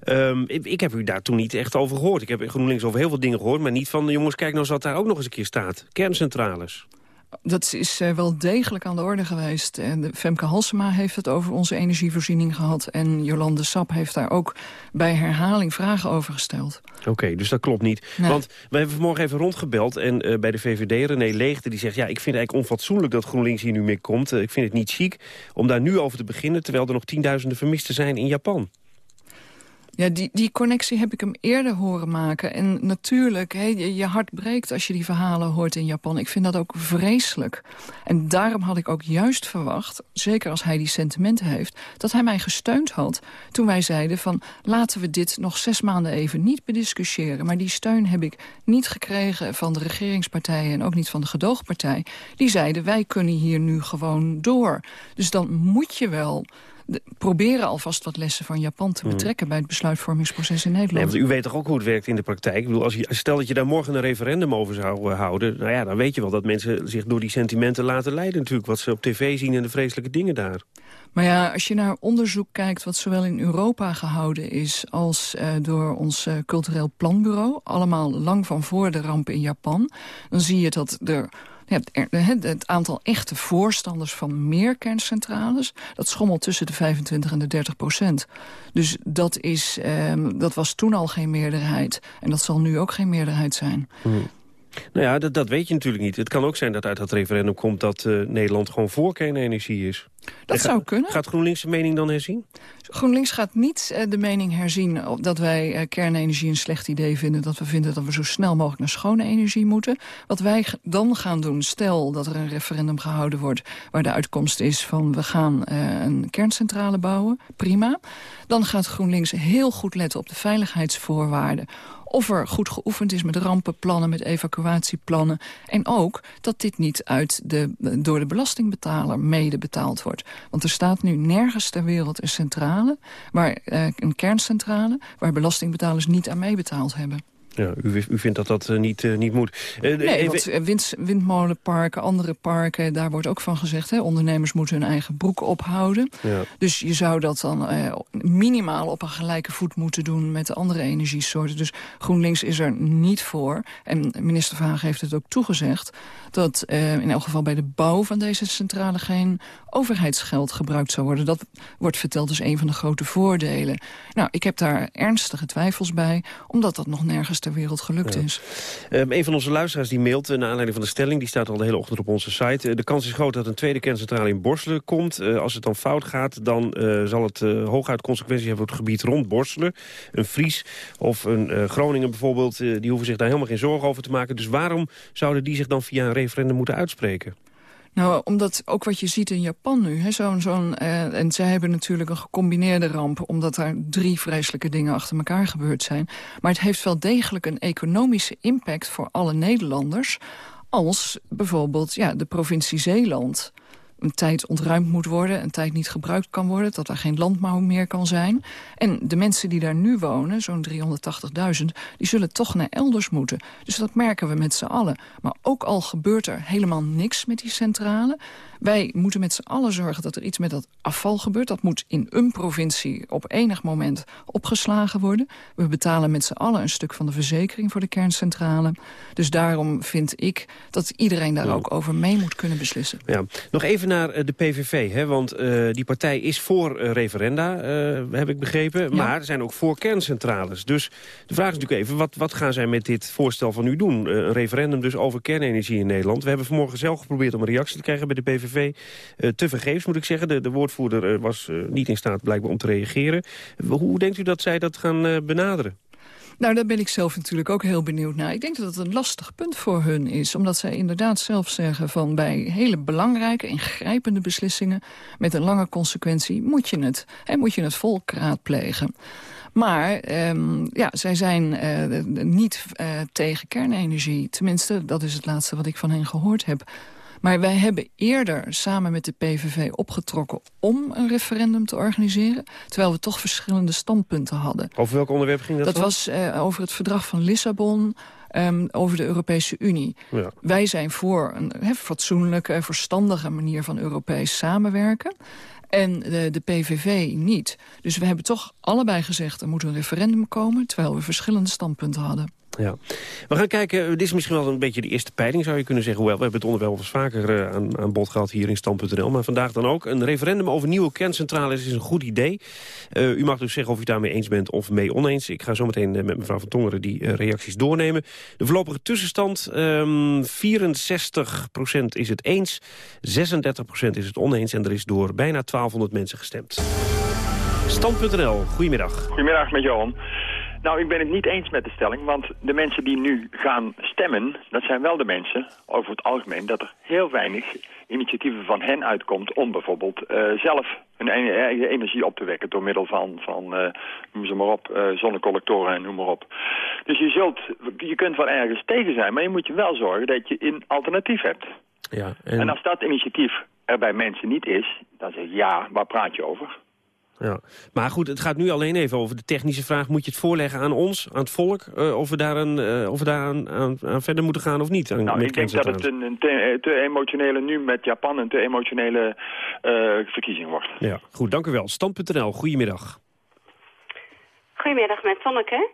Ehm, ik, heb u daar toen niet echt over gehoord. Ik heb in GroenLinks over heel veel dingen gehoord... maar niet van, jongens, kijk nou eens wat daar ook nog eens een keer staat. Kerncentrales. Dat is eh, wel degelijk aan de orde geweest. En Femke Halsema heeft het over onze energievoorziening gehad. En Jolande Sap heeft daar ook bij herhaling vragen over gesteld. Oké, dus dat klopt niet. Nee. Want we hebben vanmorgen even rondgebeld en eh, bij de VVD, René Leegte, die zegt... ja, ik vind het eigenlijk onfatsoenlijk dat GroenLinks hier nu mee komt. Eh, ik vind het niet chic om daar nu over te beginnen... terwijl er nog tienduizenden vermisten zijn in Japan. Ja, die, die connectie heb ik hem eerder horen maken. En natuurlijk, je, je hart breekt als je die verhalen hoort in Japan. Ik vind dat ook vreselijk. En daarom had ik ook juist verwacht, zeker als hij die sentimenten heeft... dat hij mij gesteund had toen wij zeiden van... laten we dit nog zes maanden even niet bediscussiëren. Maar die steun heb ik niet gekregen van de regeringspartijen... en ook niet van de gedoogpartij. Die zeiden, wij kunnen hier nu gewoon door. Dus dan moet je wel de- proberen alvast wat lessen van Japan te betrekken... bij het besluitvormingsproces in Nee, Nederland. want u weet toch ook hoe het werkt in de praktijk? Ik bedoel, als je, stel dat je daar morgen een referendum over zou eh, houden... Nou ja, dan weet je wel dat mensen zich door die sentimenten laten leiden natuurlijk. Wat ze op tv zien en de vreselijke dingen daar. Maar ja, als je naar onderzoek kijkt wat zowel in Europa gehouden is... als eh, door ons eh, cultureel planbureau, allemaal lang van voor de ramp in Japan... dan zie je dat er... ja, het, het aantal echte voorstanders van meer kerncentrales... dat schommelt tussen de 25 en de 30 procent. Dus dat, is, ehm, dat was toen al geen meerderheid. En dat zal nu ook geen meerderheid zijn. Nou ja, dat, dat weet je natuurlijk niet. Het kan ook zijn dat uit dat referendum komt dat eh, Nederland gewoon voor kernenergie is. Dat En zou ga- kunnen. Gaat GroenLinks zijn mening dan herzien? GroenLinks gaat niet eh, de mening herzien dat wij eh, kernenergie een slecht idee vinden. Dat we vinden dat we zo snel mogelijk naar schone energie moeten. Wat wij dan gaan doen, stel dat er een referendum gehouden wordt... waar de uitkomst is van we gaan een kerncentrale bouwen, prima. Dan gaat GroenLinks heel goed letten op de veiligheidsvoorwaarden of er goed geoefend is met rampenplannen, met evacuatieplannen. En ook dat dit niet uit de, door de belastingbetaler mede betaald wordt. Want er staat nu nergens ter wereld een centrale, waar, eh, een kerncentrale... waar belastingbetalers niet aan meebetaald hebben. Ja, u, u vindt dat dat eh, niet, eh, niet moet. Eh, Nee, want wind, windmolenparken, andere parken, daar wordt ook van gezegd... Hè, ondernemers moeten hun eigen broek ophouden. Ja. Dus je zou dat dan minimaal op een gelijke voet moeten doen met de andere energiesoorten. Dus GroenLinks is er niet voor. En minister Verhagen heeft het ook toegezegd... dat in elk geval bij de bouw van deze centrale geen overheidsgeld gebruikt zou worden. Dat wordt verteld als een van de grote voordelen. Nou, ik heb daar ernstige twijfels bij, omdat dat nog nergens ter wereld gelukt Ja. is. Ehm, een van onze luisteraars die mailt, eh, naar aanleiding van de stelling... die staat al de hele ochtend op onze site. Eh, de kans is groot dat een tweede kerncentrale in Borselen komt. Eh, als het dan fout gaat, dan zal het hooguit consequenties hebben... op het gebied rond Borselen. Een Fries of een Groningen bijvoorbeeld... die hoeven zich daar helemaal geen zorgen over te maken. Dus waarom zouden die zich dan via een referendum moeten uitspreken? Nou, omdat ook wat je ziet in Japan nu, zo'n, zo'n, eh, en zij hebben natuurlijk een gecombineerde ramp, omdat daar drie vreselijke dingen achter elkaar gebeurd zijn. Maar het heeft wel degelijk een economische impact voor alle Nederlanders, als bijvoorbeeld ja, de provincie Zeeland een tijd ontruimd moet worden... een tijd niet gebruikt kan worden, dat er geen landbouw meer kan zijn. En de mensen die daar nu wonen, zo'n 380.000... die zullen toch naar elders moeten. Dus dat merken we met z'n allen. Maar ook al gebeurt er helemaal niks met die centrale... wij moeten met z'n allen zorgen dat er iets met dat afval gebeurt. Dat moet in een provincie op enig moment opgeslagen worden. We betalen met z'n allen een stuk van de verzekering voor de kerncentrale. Dus daarom vind ik dat iedereen daar ook over mee moet kunnen beslissen. Ja. Nog even naar eh, de PVV, hè? want eh, die partij is voor eh, referenda, heb ik begrepen. Maar er zijn ook voor kerncentrales. Dus de vraag is natuurlijk even, wat, wat gaan zij met dit voorstel van u doen? een referendum dus over kernenergie in Nederland. We hebben vanmorgen zelf geprobeerd om een reactie te krijgen bij de PVV. Te vergeefs moet ik zeggen. De, de woordvoerder was niet in staat blijkbaar om te reageren. Hoe denkt u dat zij dat gaan benaderen? Nou, daar ben ik zelf natuurlijk ook heel benieuwd naar. Ik denk dat het een lastig punt voor hun is. Omdat zij inderdaad zelf zeggen van bij hele belangrijke, ingrijpende beslissingen... met een lange consequentie moet je het, hè, moet je het volk raadplegen. Maar um, ja, zij zijn niet tegen kernenergie. Tenminste, dat is het laatste wat ik van hen gehoord heb. Maar wij hebben eerder samen met de PVV opgetrokken om een referendum te organiseren. Terwijl we toch verschillende standpunten hadden. Over welk onderwerp ging dat Dat was uh, over het verdrag van Lissabon... Um, over de Europese Unie. Ja. Wij zijn voor een he, fatsoenlijke, verstandige manier van Europees samenwerken. En de, de, PVV niet. Dus we hebben toch allebei gezegd... er moet een referendum komen, terwijl we verschillende standpunten hadden. Ja. We gaan kijken, dit is misschien wel een beetje de eerste peiling, zou je kunnen zeggen. Hoewel, we hebben het onderwerp wel eens vaker uh, aan, aan bod gehad hier in Stand.nl. Maar vandaag dan ook. Een referendum over nieuwe kerncentrales is een goed idee. Uh, u mag dus zeggen of u daarmee eens bent of mee oneens. Ik ga zo meteen met mevrouw Van Tongeren die reacties doornemen. De voorlopige tussenstand, um, 64% is het eens, 36% is het oneens. En er is door bijna 1200 mensen gestemd. Stand.nl, goedemiddag. Goedemiddag met Johan. Nou, ik ben het niet eens met de stelling, want de mensen die nu gaan stemmen... dat zijn wel de mensen, over het algemeen, dat er heel weinig initiatieven van hen uitkomt... om bijvoorbeeld uh, zelf hun eigen energie op te wekken door middel van, van uh, noem ze maar op, uh, zonnecollectoren en noem maar op. Dus je, zult, je kunt wel ergens tegen zijn, maar je moet je wel zorgen dat je een alternatief hebt. Ja, en... en als dat initiatief er bij mensen niet is, dan zeg je ja, waar praat je over? Ja. Maar goed, het gaat nu alleen even over de technische vraag. Moet je het voorleggen aan ons, aan het volk, uh, of we daar, een, uh, of we daar aan, aan, aan, verder moeten gaan of niet? Aan, nou, ik denk dat het een, een te, te, emotionele, nu met Japan, een te emotionele uh, verkiezing wordt. Ja, goed, dank u wel. Stand.nl, goedemiddag. Goedemiddag, met Tonneke.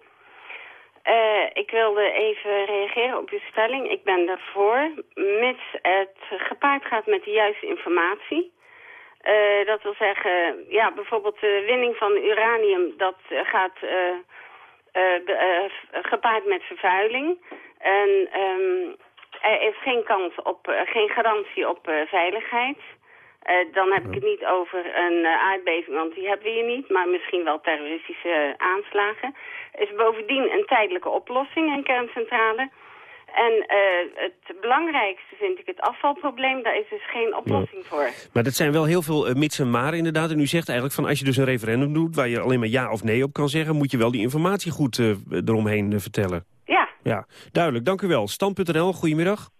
ik wilde even reageren op uw stelling. Ik ben daarvoor, mits het gepaard gaat met de juiste informatie... Uh, dat wil zeggen, ja, bijvoorbeeld de winning van uranium, dat uh, gaat uh, gepaard met vervuiling. En um, er is geen kans op, geen garantie op veiligheid. dan heb ik het niet over een aardbeving, want die hebben we hier niet, maar misschien wel terroristische aanslagen. Is bovendien een tijdelijke oplossing, een kerncentrale. En uh, het belangrijkste vind ik het afvalprobleem. Daar is dus geen oplossing voor. Maar dat zijn wel heel veel uh, mits en maar inderdaad. En u zegt eigenlijk van als je dus een referendum doet... waar je alleen maar ja of nee op kan zeggen... moet je wel die informatie goed uh, eromheen vertellen. Ja. Ja, duidelijk. Dank u wel. Stand.nl, goedemiddag.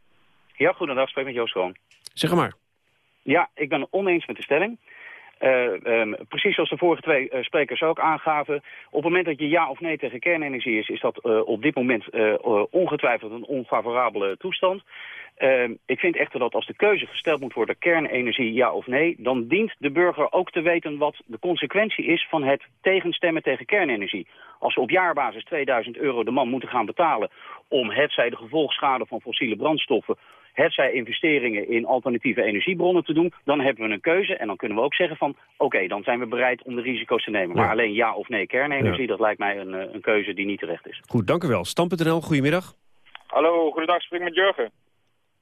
Ja, goedendag. Spreek met Joost Schoon. Zeg maar. Ja, ik ben het oneens met de stelling. Uh, um, precies zoals de vorige twee uh, sprekers ook aangaven. Op het moment dat je ja of nee tegen kernenergie is... is dat uh, op dit moment ongetwijfeld een onfavorabele toestand. Ehm, ik vind echter dat als de keuze gesteld moet worden kernenergie ja of nee... dan dient de burger ook te weten wat de consequentie is van het tegenstemmen tegen kernenergie. Als we op jaarbasis 2000 euro de man moeten gaan betalen om hetzij de gevolgschade van fossiele brandstoffen hetzij investeringen in alternatieve energiebronnen te doen, dan hebben we een keuze. En dan kunnen we ook zeggen van, oké, dan zijn we bereid om de risico's te nemen. Maar alleen ja of nee kernenergie, dat lijkt mij een, eh, een keuze die niet terecht is. Goed, dank u wel. Stam.nl, goedemiddag. Hallo, goedendag, spreek met Jurgen.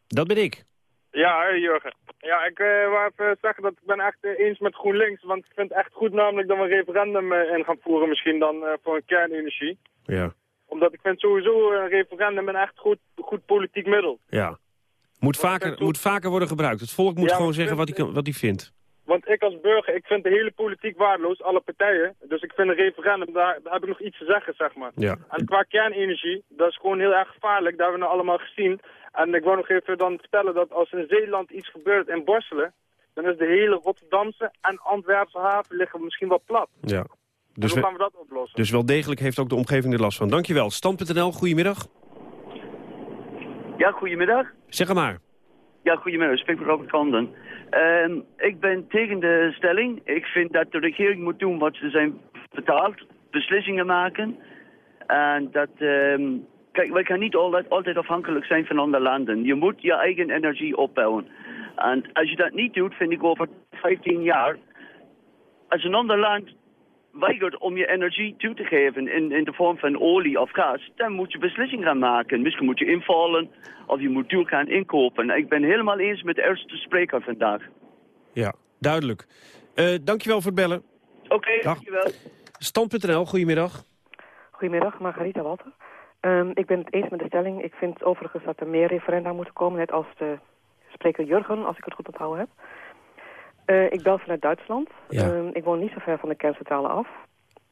Dat ben ik. Ja, Jurgen. Ja, ik uh, wou even zeggen dat ik ben echt uh, eens met GroenLinks. Want ik vind het echt goed namelijk dat we een referendum uh, in gaan voeren misschien dan voor een kernenergie. Ja. Omdat ik vind sowieso een referendum een echt goed, goed politiek middel. Ja. Moet vaker, moet vaker worden gebruikt. Het volk moet gewoon zeggen wat hij wat vindt. Want ik als burger, ik vind de hele politiek waardeloos, alle partijen. Dus ik vind een referendum, daar, daar heb ik nog iets te zeggen, zeg maar. Ja. En qua kernenergie, dat is gewoon heel erg gevaarlijk. Dat hebben we nou allemaal gezien. En ik wil nog even dan vertellen dat als in Zeeland iets gebeurt in Borselen... dan is de hele Rotterdamse en Antwerpse haven liggen misschien wel plat. Ja. Dus hoe gaan we dat oplossen? dus wel degelijk heeft ook de omgeving er last van. Dankjewel. Stand.nl, goedemiddag. Ja, goedemiddag. Zeg het maar. Ja, goedemiddag. Ik spreek met Robert Kanden. Ehm, ik ben tegen de stelling. Ik vind dat de regering moet doen wat ze zijn betaald. Beslissingen maken. En dat... ehm, kijk, wij kunnen niet altijd, altijd afhankelijk zijn van andere landen. Je moet je eigen energie opbouwen. En als je dat niet doet, vind ik over 15 jaar... Als een ander land weigert om je energie toe te geven in, in de vorm van olie of gas, dan moet je beslissingen gaan maken. Misschien moet je invallen of je moet duur gaan inkopen. Ik ben helemaal eens met de eerste spreker vandaag. Ja, duidelijk. Eh, dankjewel voor het bellen. Oké, dankjewel. Stand.nl, goedemiddag. Goedemiddag, Margarita Walter. Ehm, ik ben het eens met de stelling. Ik vind overigens dat er meer referenda moeten komen, net als de spreker Jurgen, als ik het goed onthouden heb. Eh, ik bel vanuit Duitsland. Ja. Ehm, ik woon niet zo ver van de kerncentrale af.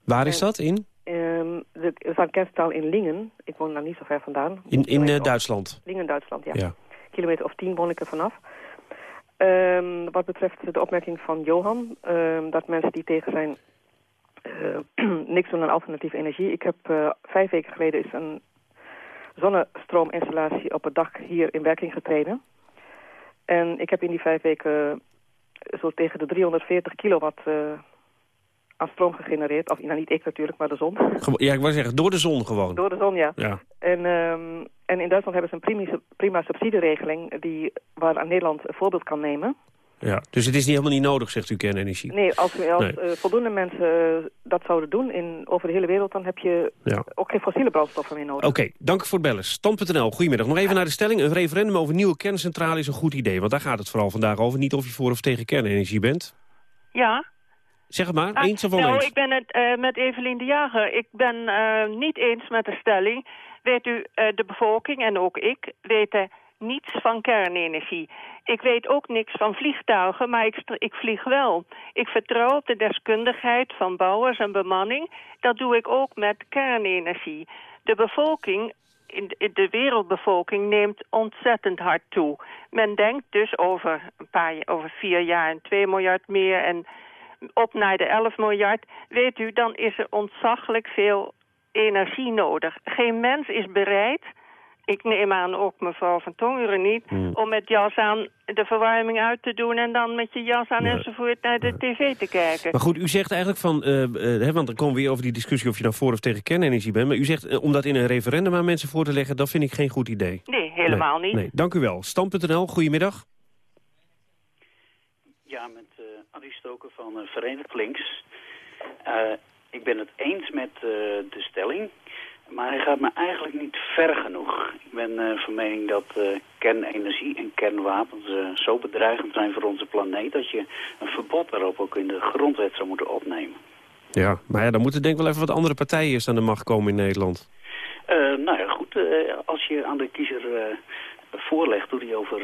Waar is dat? In? Ehm, de, er staat een kerncentrale in Lingen. Ik woon daar niet zo ver vandaan. In, in eh, Duitsland. Lingen, Duitsland, ja. Ja. Kilometer of tien woon ik er vanaf. Ehm, wat betreft de opmerking van Johan, dat mensen die tegen zijn eh, niks doen aan alternatieve energie. Ik heb vijf weken geleden is een zonnestroominstallatie op het dak hier in werking getreden. En ik heb in die vijf weken zo tegen de 340 kilowatt eh, aan stroom gegenereerd. Of nou, niet ik natuurlijk, maar de zon. Ja, ik wou zeggen, door de zon gewoon. Door de zon, ja. Ja. En, ehm, en in Duitsland hebben ze een prima, prima subsidieregeling die, waar aan Nederland een voorbeeld kan nemen. Ja. Dus het is niet helemaal niet nodig, zegt u, kernenergie. Nee, als, we- als Nee. eh, voldoende mensen eh, dat zouden doen in, over de hele wereld... dan heb je Ja. ook geen fossiele brandstoffen meer nodig. Oké, dank voor het bellen. Stand.nl, goedemiddag. Nog even naar de stelling. Een referendum over nieuwe kerncentrale is een goed idee. Want daar gaat het vooral vandaag over. Niet of je voor of tegen kernenergie bent. Ja. Zeg het maar, Ah, eens of nou, oneens? ik ben het eh, met Evelien de Jager. Ik ben eh, niet eens met de stelling. Weet u, eh, de bevolking en ook ik weten niets van kernenergie. Ik weet ook niks van vliegtuigen, maar ik, ik vlieg wel. Ik vertrouw op de deskundigheid van bouwers en bemanning. Dat doe ik ook met kernenergie. De bevolking in de- wereldbevolking neemt ontzettend hard toe. Men denkt dus over een paar over vier jaar een 2 miljard meer en op naar de 11 miljard. Weet u, dan is er ontzaglijk veel energie nodig. Geen mens is bereid, ik neem aan ook mevrouw van Tongeren niet, Hmm. om met jas aan de verwarming uit te doen en dan met je jas aan Nee. enzovoort naar de tv te kijken. Maar goed, u zegt eigenlijk van... eh, eh, hè, want dan komen we weer over die discussie of je nou voor of tegen kernenergie bent. Maar u zegt, eh, om dat in een referendum aan mensen voor te leggen... dat vind ik geen goed idee. Nee, helemaal Nee, niet. Nee, dank u wel. Stand.nl, goedemiddag. Ja, met eh Arie Stoker van eh, Verenigd Links. Eh, ik ben het eens met eh, de stelling, maar hij gaat me eigenlijk niet ver genoeg. Ik ben eh, van mening dat eh, kernenergie en kernwapens eh, zo bedreigend zijn voor onze planeet... dat je een verbod daarop ook in de grondwet zou moeten opnemen. Ja, maar ja, dan moeten denk ik wel even wat andere partijen eerst aan de macht komen in Nederland. Nou ja, goed, als je aan de kiezer voorlegt hoe hij over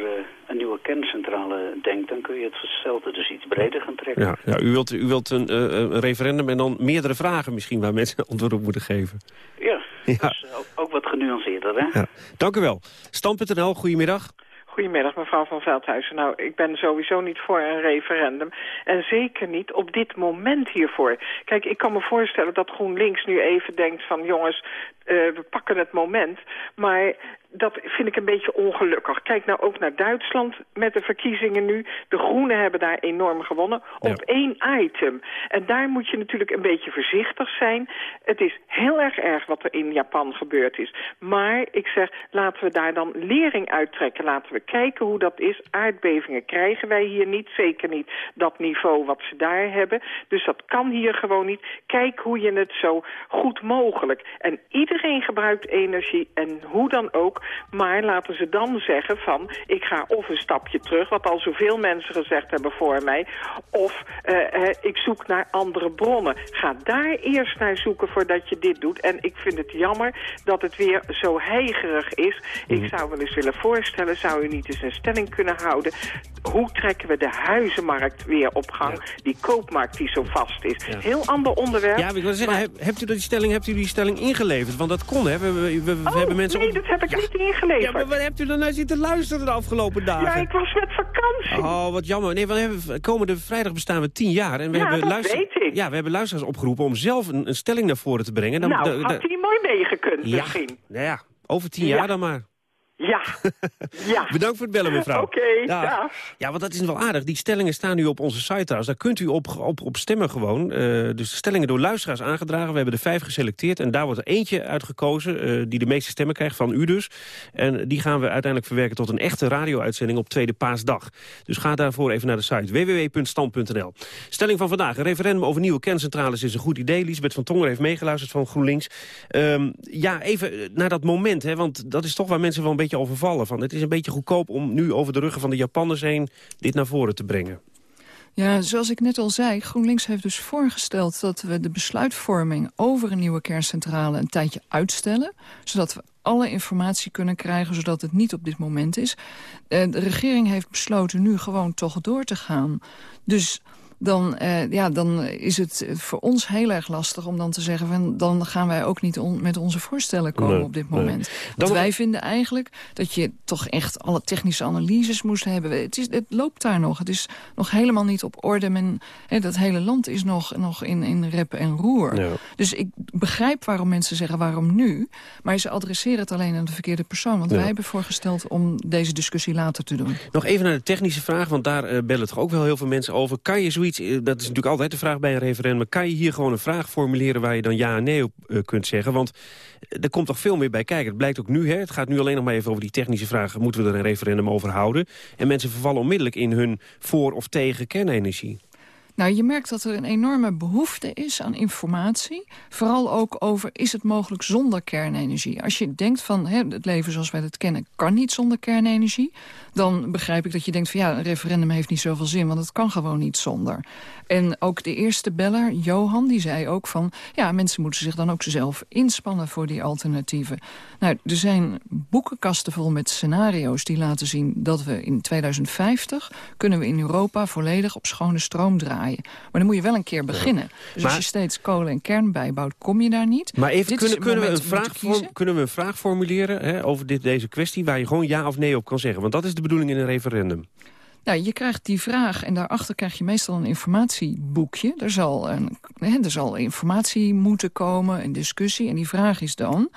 een nieuwe kerncentrale denkt... dan kun je het hetzelfde dus iets breder gaan trekken. Ja, ja, u wilt, u wilt een, een referendum en dan meerdere vragen misschien... waar mensen antwoord op moeten geven. Ja, Ja. dus eh, ook, ook wat genuanceerder, hè? Ja. Dank u wel. Stand.nl, goedemiddag. Goedemiddag, mevrouw van Veldhuizen. Nou, ik ben sowieso niet voor een referendum. En zeker niet op dit moment hiervoor. Kijk, ik kan me voorstellen dat GroenLinks nu even denkt van... jongens, eh, we pakken het moment. Maar dat vind ik een beetje ongelukkig. Kijk nou ook naar Duitsland met de verkiezingen nu. De Groenen hebben daar enorm gewonnen op één item. En daar moet je natuurlijk een beetje voorzichtig zijn. Het is heel erg erg wat er in Japan gebeurd is. Maar ik zeg, laten we daar dan lering uittrekken. Laten we kijken hoe dat is. Aardbevingen krijgen wij hier niet. Zeker niet dat niveau wat ze daar hebben. Dus dat kan hier gewoon niet. Kijk hoe je het zo goed mogelijk. En iedereen gebruikt energie en hoe dan ook. Maar laten ze dan zeggen van... ik ga of een stapje terug, wat al zoveel mensen gezegd hebben voor mij... of eh, ik zoek naar andere bronnen. Ga daar eerst naar zoeken voordat je dit doet. En ik vind het jammer dat het weer zo heigerig is. Ik zou wel eens willen voorstellen, zou u niet eens een stelling kunnen houden... hoe trekken we de huizenmarkt weer op gang? Die koopmarkt die zo vast is. Heel ander onderwerp. Ja, ik wil zeggen, heb- hebt u die stelling, hebt u die stelling ingeleverd? Want dat kon, hè? We, we, we- we hebben mensen nee, op- dat heb ik niet. Ingeleverd. Ja, maar wat hebt u dan naar zitten luisteren de afgelopen dagen? Ja, ik was met vakantie. Oh, wat jammer. Nee, we hebben, komende vrijdag bestaan we tien jaar. En we Ja, hebben dat weet ik. Ja, we hebben luisteraars opgeroepen om zelf een, een stelling naar voren te brengen. Dan, nou, had hij mooi meegekund ja, misschien. nou ja, over tien Ja. jaar dan maar. Ja. ja. Bedankt voor het bellen, mevrouw. Oké, Dag. dag. Ja, want dat is wel aardig. Die stellingen staan nu op onze site trouwens. Daar kunt u op, op, op stemmen gewoon. Eh, dus de stellingen door luisteraars aangedragen. We hebben er vijf geselecteerd. En daar wordt er eentje uitgekozen eh, die de meeste stemmen krijgt, van u dus. En die gaan we uiteindelijk verwerken tot een echte radio-uitzending op Tweede Paasdag. Dus ga daarvoor even naar de site www.stand.nl. Stelling van vandaag. Een referendum over nieuwe kerncentrales is een goed idee. Lisbeth van Tonger heeft meegeluisterd van GroenLinks. Ehm, ja, even eh, naar dat moment. Hè, want dat is toch waar mensen wel een beetje over vallen. Van, het is een beetje goedkoop om nu over de ruggen van de Japanners heen... dit naar voren te brengen. Ja, zoals ik net al zei, GroenLinks heeft dus voorgesteld... dat we de besluitvorming over een nieuwe kerncentrale een tijdje uitstellen. Zodat we alle informatie kunnen krijgen, zodat het niet op dit moment is. Eh, de regering heeft besloten nu gewoon toch door te gaan. Dus dan, eh, ja, dan is het voor ons heel erg lastig om dan te zeggen... Van, dan gaan wij ook niet on- met onze voorstellen komen Nee, op dit moment. Want wij vinden eigenlijk dat je toch echt alle technische analyses moest hebben. Het, is, het loopt daar nog. Het is nog helemaal niet op orde. Men, hè, dat hele land is nog, nog in, in rep en roer. Ja. Dus ik begrijp waarom mensen zeggen waarom nu. Maar ze adresseren het alleen aan de verkeerde persoon. Want Ja. wij hebben voorgesteld om deze discussie later te doen. Nog even naar de technische vraag, want daar eh, bellen toch ook wel heel veel mensen over. Kan je eh, dat is natuurlijk altijd de vraag bij een referendum... kan je hier gewoon een vraag formuleren waar je dan ja en nee op eh, kunt zeggen? Want eh, er komt toch veel meer bij kijken. Het blijkt ook nu, hè, het gaat nu alleen nog maar even over die technische vragen... moeten we er een referendum over houden? En mensen vervallen onmiddellijk in hun voor of tegen kernenergie. Nou, je merkt dat er een enorme behoefte is aan informatie. Vooral ook over, is het mogelijk zonder kernenergie? Als je denkt van, hè, het leven zoals wij het kennen... kan niet zonder kernenergie... dan begrijp ik dat je denkt van, ja, een referendum heeft niet zoveel zin... want het kan gewoon niet zonder. En ook de eerste beller, Johan, die zei ook van... ja, mensen moeten zich dan ook zelf inspannen voor die alternatieven. Nou, er zijn boekenkasten vol met scenario's die laten zien... dat we in 2050 kunnen we in Europa volledig op schone stroom draaien. Maar dan moet je wel een keer beginnen. Dus Maar- als je steeds kolen en kern bijbouwt, kom je daar niet. Maar even, kunnen, kunnen, we een vraag vorm- kunnen we een vraag formuleren hè, over dit, deze kwestie... waar je gewoon ja of nee op kan zeggen? Want dat is de bedoeling in een referendum. Nou, je krijgt die vraag en daarachter krijg je meestal een informatieboekje. Er zal, een, hè, er zal informatie moeten komen, een discussie. En die vraag is dan...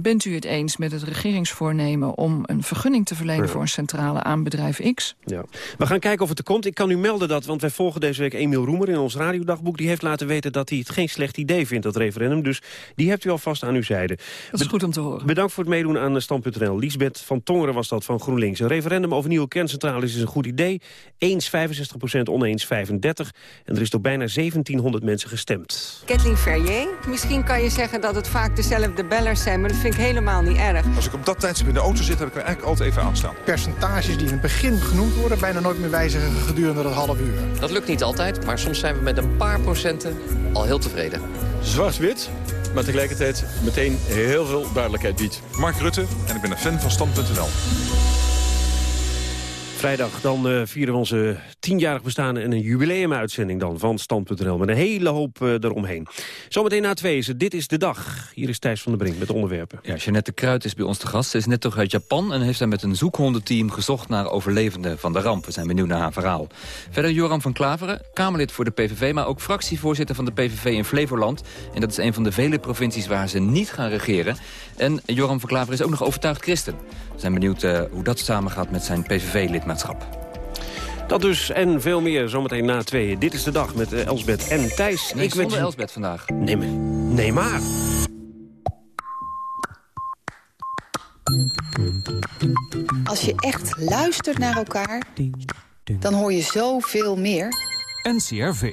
bent u het eens met het regeringsvoornemen om een vergunning te verlenen Ja. voor een centrale aan bedrijf X? Ja. We gaan kijken of het er komt. Ik kan u melden dat, want wij volgen deze week Emiel Roemer in ons radiodagboek. Die heeft laten weten dat hij het geen slecht idee vindt, dat referendum. Dus die hebt u alvast aan uw zijde. Dat is goed om te horen. Bedankt voor het meedoen aan Stand.nl. Liesbeth van Tongeren was dat van GroenLinks. Een referendum over nieuwe kerncentrales is een goed idee. Eens 65% oneens 35. En er is door bijna 1700 mensen gestemd. Kathleen Verrier. Misschien kan je zeggen dat het vaak dezelfde bellers zijn, maar dat vind ik helemaal niet erg. Als ik op dat tijdstip in de auto zit, heb ik er eigenlijk altijd even aanstaan. Percentages die in het begin genoemd worden... bijna nooit meer wijzigen gedurende dat half uur. Dat lukt niet altijd, maar soms zijn we met een paar procenten al heel tevreden. Zwart-wit, maar tegelijkertijd meteen heel veel duidelijkheid biedt. Mark Rutte en ik ben een fan van Stand.nl. Vrijdag dan eh, vieren we onze tienjarig bestaan en een jubileumuitzending dan van Stand.nl. Met een hele hoop eh, eromheen. Zometeen na twee is Dit is de Dag. Hier is Thijs van der Brink met de onderwerpen. Ja, Jeannette Kruid is bij ons te gast. Ze is net terug uit Japan en heeft daar met een zoekhondenteam gezocht naar overlevenden van de ramp. We zijn benieuwd naar haar verhaal. Verder Joram van Klaveren, Kamerlid voor de PVV, maar ook fractievoorzitter van de PVV in Flevoland. En dat is een van de vele provincies waar ze niet gaan regeren. En Joram van Klaveren is ook nog overtuigd christen. Zijn benieuwd eh, hoe dat samengaat met zijn PVV-lidmaatschap. Dat dus en veel meer zometeen na tweeën. Dit is de dag met eh, Elsbeth en Thijs. Nee, Ik wens zonder u- Elsbeth vandaag. Nee, maar. Nee, maar. Als je echt luistert naar elkaar, dan hoor je zoveel meer. NCRV.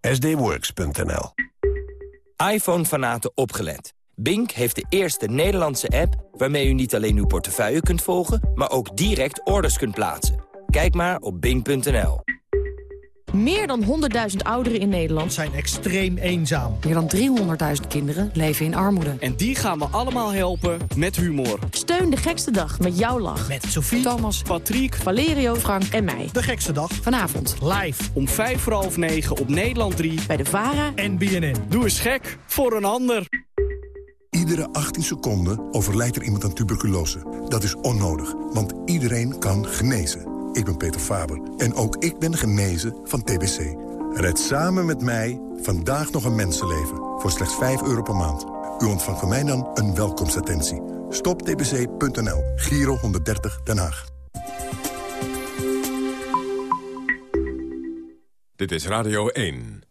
sdworks.nl iPhone-fanaten opgelet. Bink heeft de eerste Nederlandse app waarmee u niet alleen uw portefeuille kunt volgen... maar ook direct orders kunt plaatsen. Kijk maar op bink.nl. Meer dan 100.000 ouderen in Nederland zijn extreem eenzaam. Meer dan 300.000 kinderen leven in armoede. En die gaan we allemaal helpen met humor. Steun de gekste dag met jouw lach. Met Sophie, Thomas, Patrick, Valerio, Frank en mij. De gekste dag. Vanavond. Live. Om vijf voor half negen op Nederland 3. Bij de VARA. En BNN. Doe eens gek voor een ander. Iedere 18 seconden overlijdt er iemand aan tuberculose. Dat is onnodig, want iedereen kan genezen. Ik ben Peter Faber en ook ik ben genezen van TBC. Red samen met mij vandaag nog een mensenleven voor slechts 5 euro per maand. U ontvangt van mij dan een welkomstattentie. Stoptbc.nl, Giro 130 Den Haag. Dit is Radio 1.